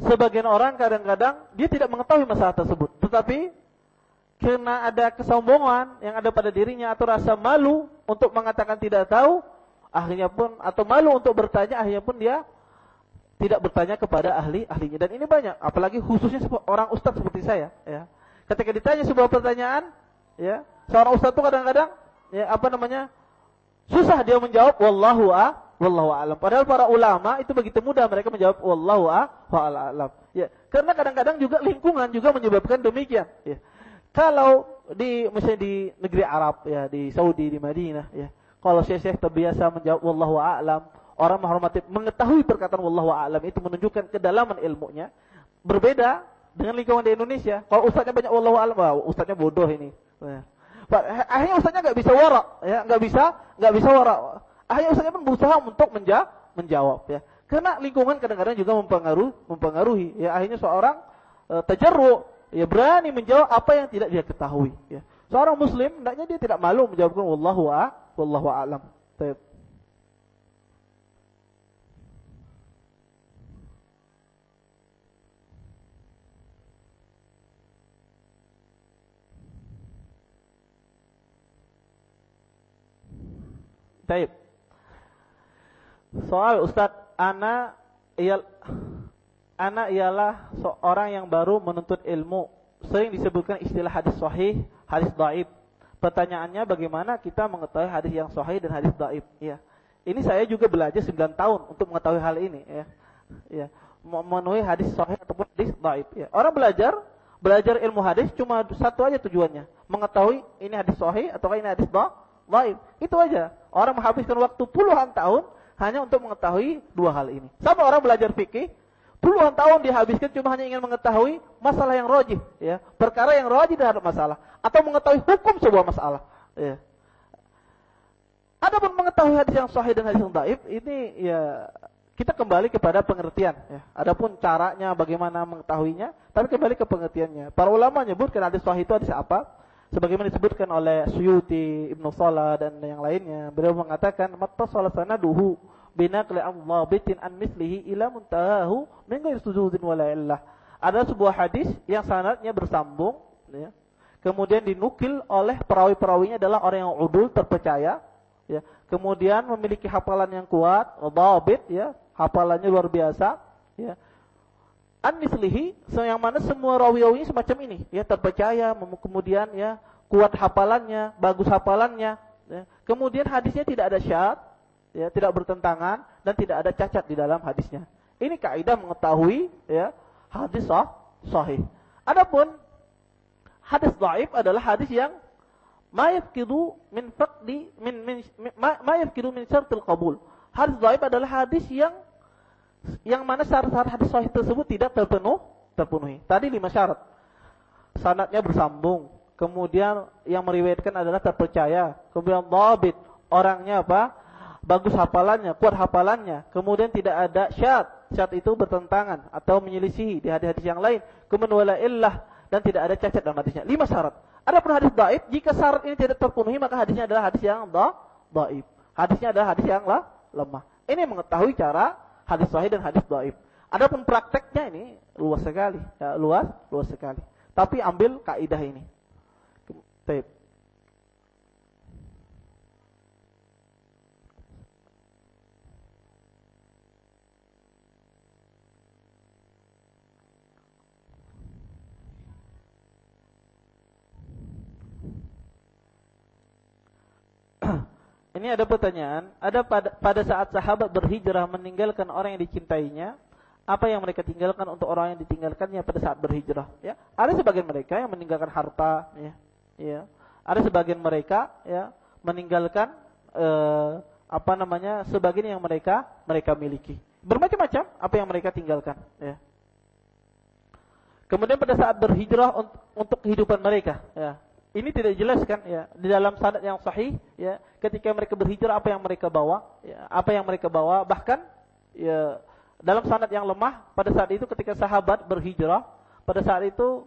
sebagian orang kadang-kadang dia tidak mengetahui masalah tersebut, tetapi karena ada kesombongan yang ada pada dirinya atau rasa malu untuk mengatakan tidak tahu, akhirnya pun atau malu untuk bertanya, akhirnya pun dia tidak bertanya kepada ahli-ahlinya. Dan ini banyak, apalagi khususnya orang ustadz seperti saya. Ya. Ketika ditanya sebuah pertanyaan, ya, seorang ustadz itu kadang-kadang, ya, apa namanya, susah dia menjawab, wallahu a, wallahu alam. Padahal para ulama itu begitu mudah mereka menjawab, wallahu a, wa alam. Ya, karena kadang-kadang juga lingkungan juga menyebabkan demikian. Ya. Kalau di misalnya di negeri Arab, ya, di Saudi, di Madinah, ya, kalau syekh-syekh terbiasa menjawab, wallahu a'lam, orang menghormati mengetahui perkataan wallahu a'lam itu menunjukkan kedalaman ilmunya berbeda dengan lingkungan di Indonesia. Kalau ustaznya banyak wallahu a'lam, wah, ustaznya bodoh ini. Akhirnya ustaznya nggak bisa warak, ya, nggak bisa, nggak bisa warak. Akhirnya ustaznya pun berusaha untuk menja menjawab, ya. Karena lingkungan kadang-kadang juga mempengaruhi, mempengaruhi. Ya, akhirnya seorang e, terjeru, ya berani menjawab apa yang tidak dia ketahui. Ya. Seorang Muslim, hendaknya dia tidak malu menjawabkan wallahu a, wallahu a'lam. Taib. Soal Ustadz, ana ial, ana ialah seorang yang baru menuntut ilmu. Sering disebutkan istilah hadis sahih, hadis daib. Pertanyaannya bagaimana kita mengetahui hadis yang sahih dan hadis daib? Ya. Ini saya juga belajar 9 tahun untuk mengetahui hal ini ya. Ya, memenuhi hadis sahih ataupun hadis daib ya. Orang belajar belajar ilmu hadis cuma satu aja tujuannya, mengetahui ini hadis sahih atau ini hadis daib. Itu aja. Orang menghabiskan waktu puluhan tahun hanya untuk mengetahui dua hal ini. Sama orang belajar fikih, puluhan tahun dihabiskan cuma hanya ingin mengetahui masalah yang rojih, ya, perkara yang rojih terhadap masalah, atau mengetahui hukum sebuah masalah. Ya. Adapun mengetahui hadis yang sahih dan hadis yang daif, ini ya kita kembali kepada pengertian. Ya. Adapun caranya bagaimana mengetahuinya, tapi kembali ke pengertiannya. Para ulama menyebutkan hadis sahih itu hadis apa? Sebagaimana disebutkan oleh Suyuti, Ibnu Salah dan yang lainnya. Beliau mengatakan mattasala sanaduhu binaqli bitin an mislihi ila muntahahu min ghairi sujudin wala illah. Ada sebuah hadis yang sanadnya bersambung ya. Kemudian dinukil oleh perawi-perawinya adalah orang yang udul terpercaya ya. Kemudian memiliki hafalan yang kuat, dhabit ya, hafalannya luar biasa ya. An mislihi yang mana semua rawi-rawinya semacam ini. Ya terpercaya kemudian ya kuat hafalannya bagus hafalannya ya. kemudian hadisnya tidak ada syarat ya tidak bertentangan dan tidak ada cacat di dalam hadisnya. Ini kaidah mengetahui ya hadis sah, sahih. Adapun hadis dhaif adalah hadis yang ma yafkidu min faqdi min min ma min syartil qabul. Hadis dhaif adalah hadis yang yang mana syarat-syarat hadis sahih tersebut tidak terpenuh terpenuhi. Tadi lima syarat. Sanatnya bersambung, kemudian yang meriwayatkan adalah terpercaya, kemudian dhabit, orangnya apa? Bagus hafalannya, kuat hafalannya, kemudian tidak ada syarat, syarat itu bertentangan atau menyelisihi di hadis-hadis yang lain, kemudian wala illah dan tidak ada cacat dalam hadisnya. Lima syarat. Adapun hadis dhaif, jika syarat ini tidak terpenuhi maka hadisnya adalah hadis yang dhaif. Hadisnya adalah hadis yang lemah. Ini mengetahui cara hadis sahih dan hadis dhaif. Adapun prakteknya ini luas sekali, ya, luas, luas sekali. Tapi ambil kaidah ini. Baik. Ini ada pertanyaan, ada pada, pada saat sahabat berhijrah meninggalkan orang yang dicintainya, apa yang mereka tinggalkan untuk orang yang ditinggalkannya pada saat berhijrah? Ya, ada sebagian mereka yang meninggalkan harta, ya, ya. Ada sebagian mereka ya meninggalkan eh, apa namanya sebagian yang mereka mereka miliki. Bermacam-macam apa yang mereka tinggalkan, ya. Kemudian pada saat berhijrah untuk, untuk kehidupan mereka, ya, ini tidak jelaskan ya. Di dalam sanad yang sahih ya ketika mereka berhijrah apa yang mereka bawa? Ya, apa yang mereka bawa? Bahkan ya dalam sanad yang lemah pada saat itu ketika sahabat berhijrah pada saat itu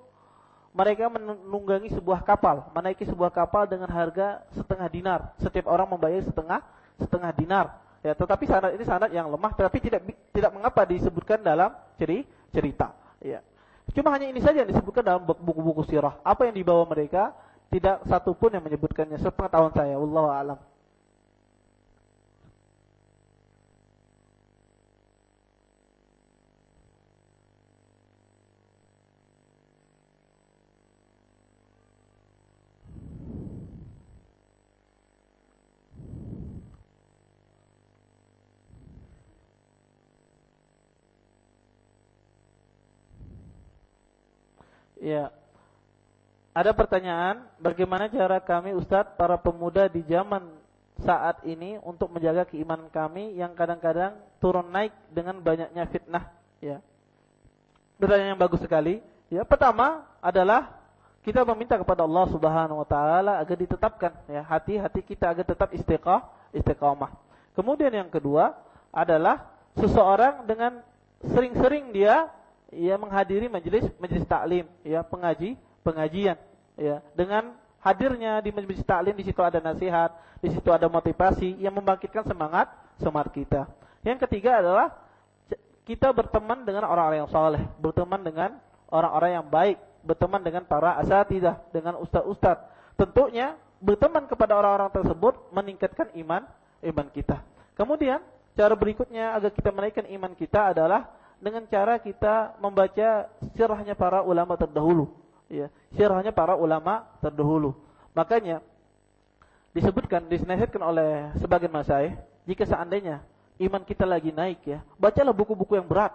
mereka menunggangi sebuah kapal menaiki sebuah kapal dengan harga setengah dinar. Setiap orang membayar setengah setengah dinar. Ya tetapi sanad ini sanad yang lemah tetapi tidak tidak mengapa disebutkan dalam ceri, cerita. Ya. Cuma hanya ini saja yang disebutkan dalam buku-buku sirah. Apa yang dibawa mereka tidak satu pun yang menyebutkannya sepengetahuan saya. Wallahu a'lam. Ya, ada pertanyaan, bagaimana cara kami Ustadz para pemuda di zaman saat ini untuk menjaga keimanan kami yang kadang-kadang turun naik dengan banyaknya fitnah, ya. Pertanyaan yang bagus sekali. Ya, pertama adalah kita meminta kepada Allah Subhanahu wa taala agar ditetapkan ya hati-hati kita agar tetap istiqah, istiqamah. Kemudian yang kedua adalah seseorang dengan sering-sering dia ya menghadiri majelis majelis taklim, ya pengaji pengajian ya. Dengan hadirnya di majelis taklim di situ ada nasihat di situ ada motivasi yang membangkitkan semangat semangat kita. Yang ketiga adalah kita berteman dengan orang-orang yang saleh berteman dengan orang-orang yang baik berteman dengan para asatidah dengan ustaz-ustaz. Tentunya berteman kepada orang-orang tersebut meningkatkan iman iman kita. Kemudian cara berikutnya agar kita menaikkan iman kita adalah dengan cara kita membaca sirahnya para ulama terdahulu ya, syarahnya para ulama terdahulu. Makanya disebutkan disenasihatkan oleh sebagian masyayikh jika seandainya iman kita lagi naik ya, bacalah buku-buku yang berat.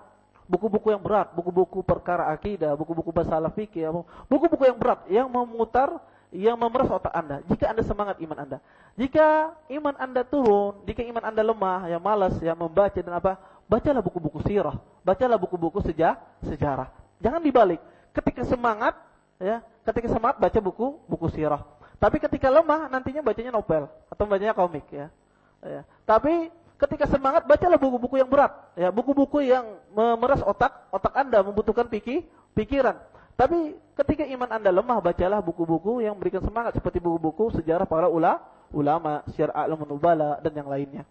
Buku-buku yang berat, buku-buku perkara akidah, buku-buku masalah fikih, buku-buku yang berat yang memutar yang memeras otak Anda. Jika Anda semangat iman Anda. Jika iman Anda turun, jika iman Anda lemah, yang malas, yang membaca dan apa, bacalah buku-buku sirah, bacalah buku-buku sejarah, sejarah. Jangan dibalik. Ketika semangat, ya ketika semangat baca buku buku sirah. Tapi ketika lemah nantinya bacanya novel atau bacanya komik ya, ya. tapi ketika semangat bacalah buku-buku yang berat. Ya buku-buku yang memeras otak otak anda membutuhkan pikir pikiran. Tapi ketika iman anda lemah bacalah buku-buku yang memberikan semangat seperti buku-buku sejarah para ula, ulama syiar alam nubala dan yang lainnya.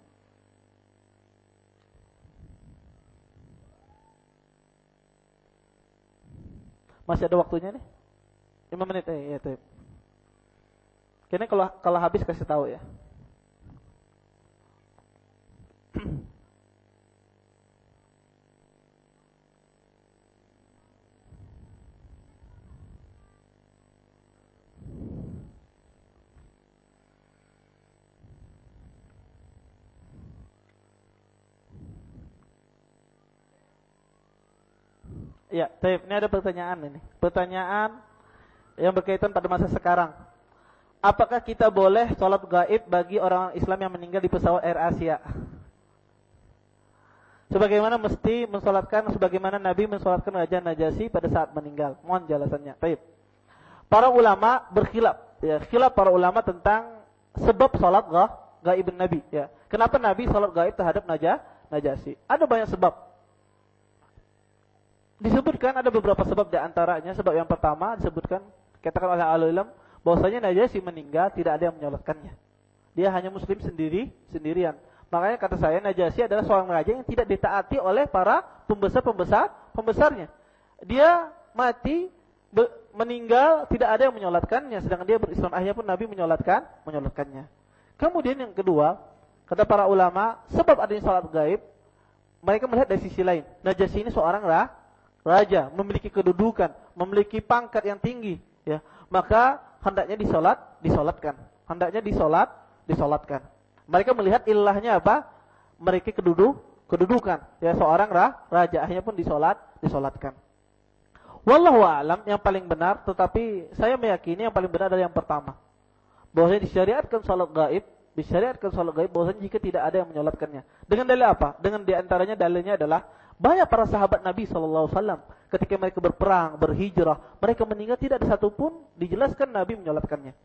Masih ada waktunya nih 5 menit eh, ya itu. Kini kalau kalau habis kasih tahu ya. Ya, Taib, ini ada pertanyaan ini. Pertanyaan yang berkaitan pada masa sekarang. Apakah kita boleh sholat gaib bagi orang Islam yang meninggal di pesawat Air Asia? Sebagaimana mesti mensolatkan sebagaimana Nabi mensolatkan Raja Najasi pada saat meninggal. Mohon jelasannya. Taib. Para ulama berkhilaf, ya, khilaf para ulama tentang sebab sholat ga, gaib Nabi. Ya. Kenapa Nabi sholat gaib terhadap Najah, Najasi? Ada banyak sebab. Disebutkan ada beberapa sebab di antaranya. Sebab yang pertama disebutkan katakan oleh al bahwasanya Najasyi meninggal tidak ada yang menyolatkannya. Dia hanya muslim sendiri sendirian. Makanya kata saya Najasyi adalah seorang raja yang tidak ditaati oleh para pembesar-pembesar pembesarnya. Dia mati meninggal tidak ada yang menyolatkannya sedangkan dia berislam akhirnya pun Nabi menyolatkan menyolatkannya. Kemudian yang kedua, kata para ulama, sebab adanya salat gaib mereka melihat dari sisi lain. Najasyi ini seorang lah raja, memiliki kedudukan, memiliki pangkat yang tinggi, ya, maka hendaknya disolat, disolatkan. Hendaknya disolat, disolatkan. Mereka melihat ilahnya apa? Mereka keduduk, kedudukan. Ya seorang rah, raja akhirnya pun disolat, disolatkan. Wallahu alam yang paling benar, tetapi saya meyakini yang paling benar adalah yang pertama. Bahwasanya disyariatkan salat gaib, disyariatkan salat gaib bahwasanya jika tidak ada yang menyolatkannya. Dengan dalil apa? Dengan di antaranya dalilnya adalah banyak para sahabat Nabi SAW ketika mereka berperang, berhijrah, mereka meninggal tidak ada satupun dijelaskan Nabi menyolatkannya.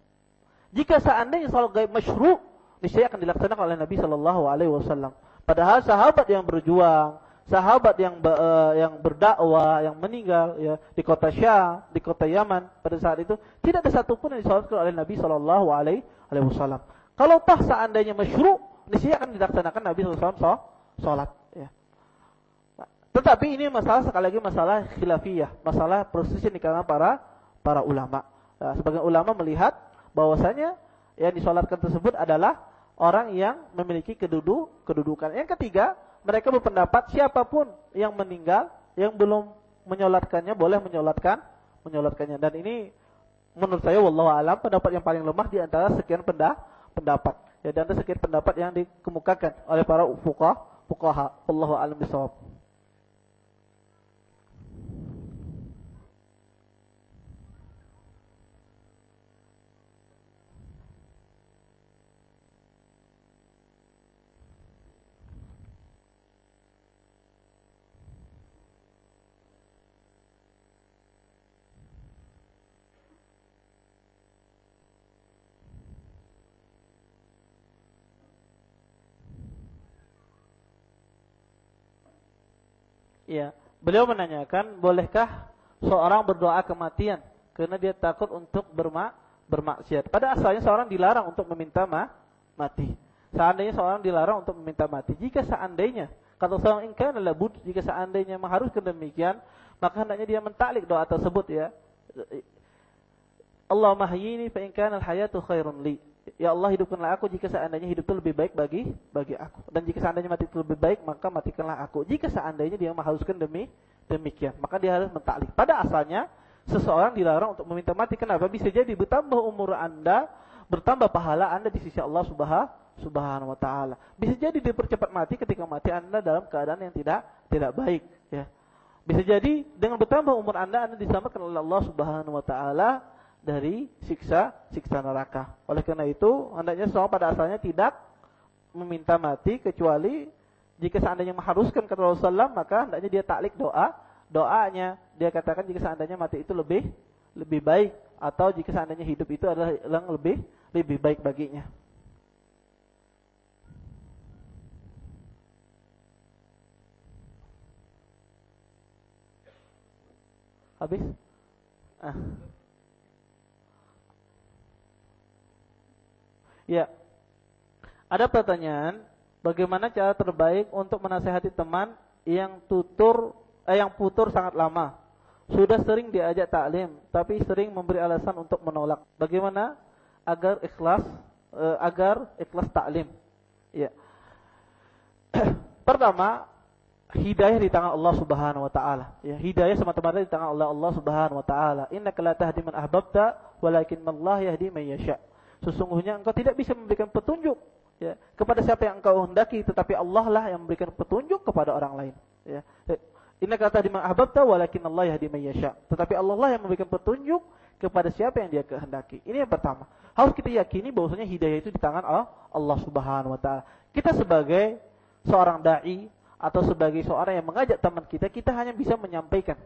Jika seandainya salat gaib masyru, niscaya akan dilaksanakan oleh Nabi Wasallam. Padahal sahabat yang berjuang, sahabat yang uh, yang berdakwah, yang meninggal ya di kota Syam, di kota Yaman pada saat itu tidak ada satupun yang disolatkan oleh Nabi Wasallam. Kalau tah seandainya masyru, niscaya akan dilaksanakan Nabi SAW sholat. Ya. Tetapi ini masalah sekali lagi masalah khilafiyah, masalah perselisihan di kalangan para para ulama. Nah, sebagian ulama melihat bahwasanya yang disolatkan tersebut adalah orang yang memiliki keduduk kedudukan. Yang ketiga, mereka berpendapat siapa pun yang meninggal yang belum menyolatkannya boleh menyolatkan menyolatkannya. Dan ini menurut saya wallahu alam pendapat yang paling lemah di antara sekian pendapat. Ya, dan ada sekian pendapat yang dikemukakan oleh para fuqaha, fuqaha. Wallahu alam bisawab. Ya, beliau menanyakan, bolehkah seorang berdoa kematian karena dia takut untuk bermak bermaksiat. Pada asalnya seorang dilarang untuk meminta ma mati. Seandainya seorang dilarang untuk meminta mati, jika seandainya kata seorang ingkar adalah bud, jika seandainya mengharuskan demikian, maka hendaknya dia mentaklik doa tersebut ya. Allah mahyini fa in kana al-hayatu khairun li. Ya Allah hidupkanlah aku jika seandainya hidup itu lebih baik bagi bagi aku. Dan jika seandainya mati itu lebih baik, maka matikanlah aku. Jika seandainya dia mengharuskan demi demikian, maka dia harus mentaklik. Pada asalnya seseorang dilarang untuk meminta mati. Kenapa? Bisa jadi bertambah umur Anda, bertambah pahala Anda di sisi Allah Subhanahu Subhanahu wa taala. Bisa jadi dipercepat mati ketika mati Anda dalam keadaan yang tidak tidak baik, ya. Bisa jadi dengan bertambah umur Anda Anda diselamatkan oleh Allah Subhanahu wa taala dari siksa siksa neraka. Oleh karena itu, hendaknya seorang pada asalnya tidak meminta mati kecuali jika seandainya mengharuskan kata Rasulullah maka hendaknya dia taklik doa doanya dia katakan jika seandainya mati itu lebih lebih baik atau jika seandainya hidup itu adalah yang lebih lebih baik baginya. Habis? Ah. Ya. Ada pertanyaan, bagaimana cara terbaik untuk menasehati teman yang tutur eh, yang putur sangat lama? Sudah sering diajak taklim, tapi sering memberi alasan untuk menolak. Bagaimana agar ikhlas eh, agar ikhlas taklim? Ya. Pertama, hidayah di tangan Allah Subhanahu wa taala. Ya, hidayah semata-mata di tangan Allah Allah Subhanahu wa taala. Innaka la tahdi man ahbabta, walakin Allah yahdi man yasha'. Sesungguhnya engkau tidak bisa memberikan petunjuk ya, kepada siapa yang engkau hendaki, tetapi Allah lah yang memberikan petunjuk kepada orang lain. Ya. Inna kata di ahbabta walakin Allah yahdi man yasha. Tetapi Allah lah yang memberikan petunjuk kepada siapa yang dia kehendaki. Ini yang pertama. Harus kita yakini bahwasanya hidayah itu di tangan Allah Subhanahu wa taala. Kita sebagai seorang dai atau sebagai seorang yang mengajak teman kita, kita hanya bisa menyampaikan,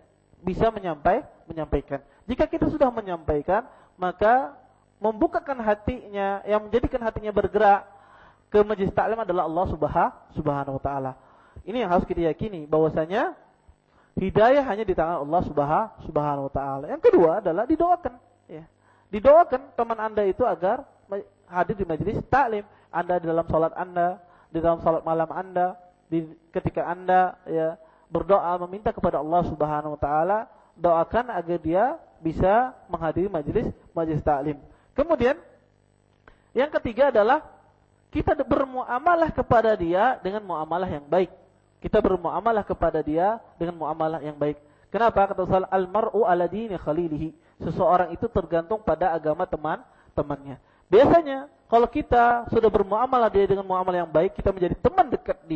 bisa menyampai, menyampaikan. Jika kita sudah menyampaikan, maka membukakan hatinya, yang menjadikan hatinya bergerak ke majlis taklim adalah Allah Subhanahu wa taala. Ini yang harus kita yakini bahwasanya hidayah hanya di tangan Allah Subhanahu wa taala. Yang kedua adalah didoakan, ya. Didoakan teman Anda itu agar hadir di majelis taklim. Anda di dalam salat Anda, di dalam salat malam Anda, di ketika Anda ya berdoa meminta kepada Allah Subhanahu wa taala, doakan agar dia bisa menghadiri majelis majelis taklim. Kemudian yang ketiga adalah kita bermuamalah kepada dia dengan muamalah yang baik. Kita bermuamalah kepada dia dengan muamalah yang baik. Kenapa? Kata Rasul al-mar'u ala dini khalilihi. Seseorang itu tergantung pada agama teman-temannya. Biasanya kalau kita sudah bermuamalah dia dengan muamalah yang baik, kita menjadi teman dekat dia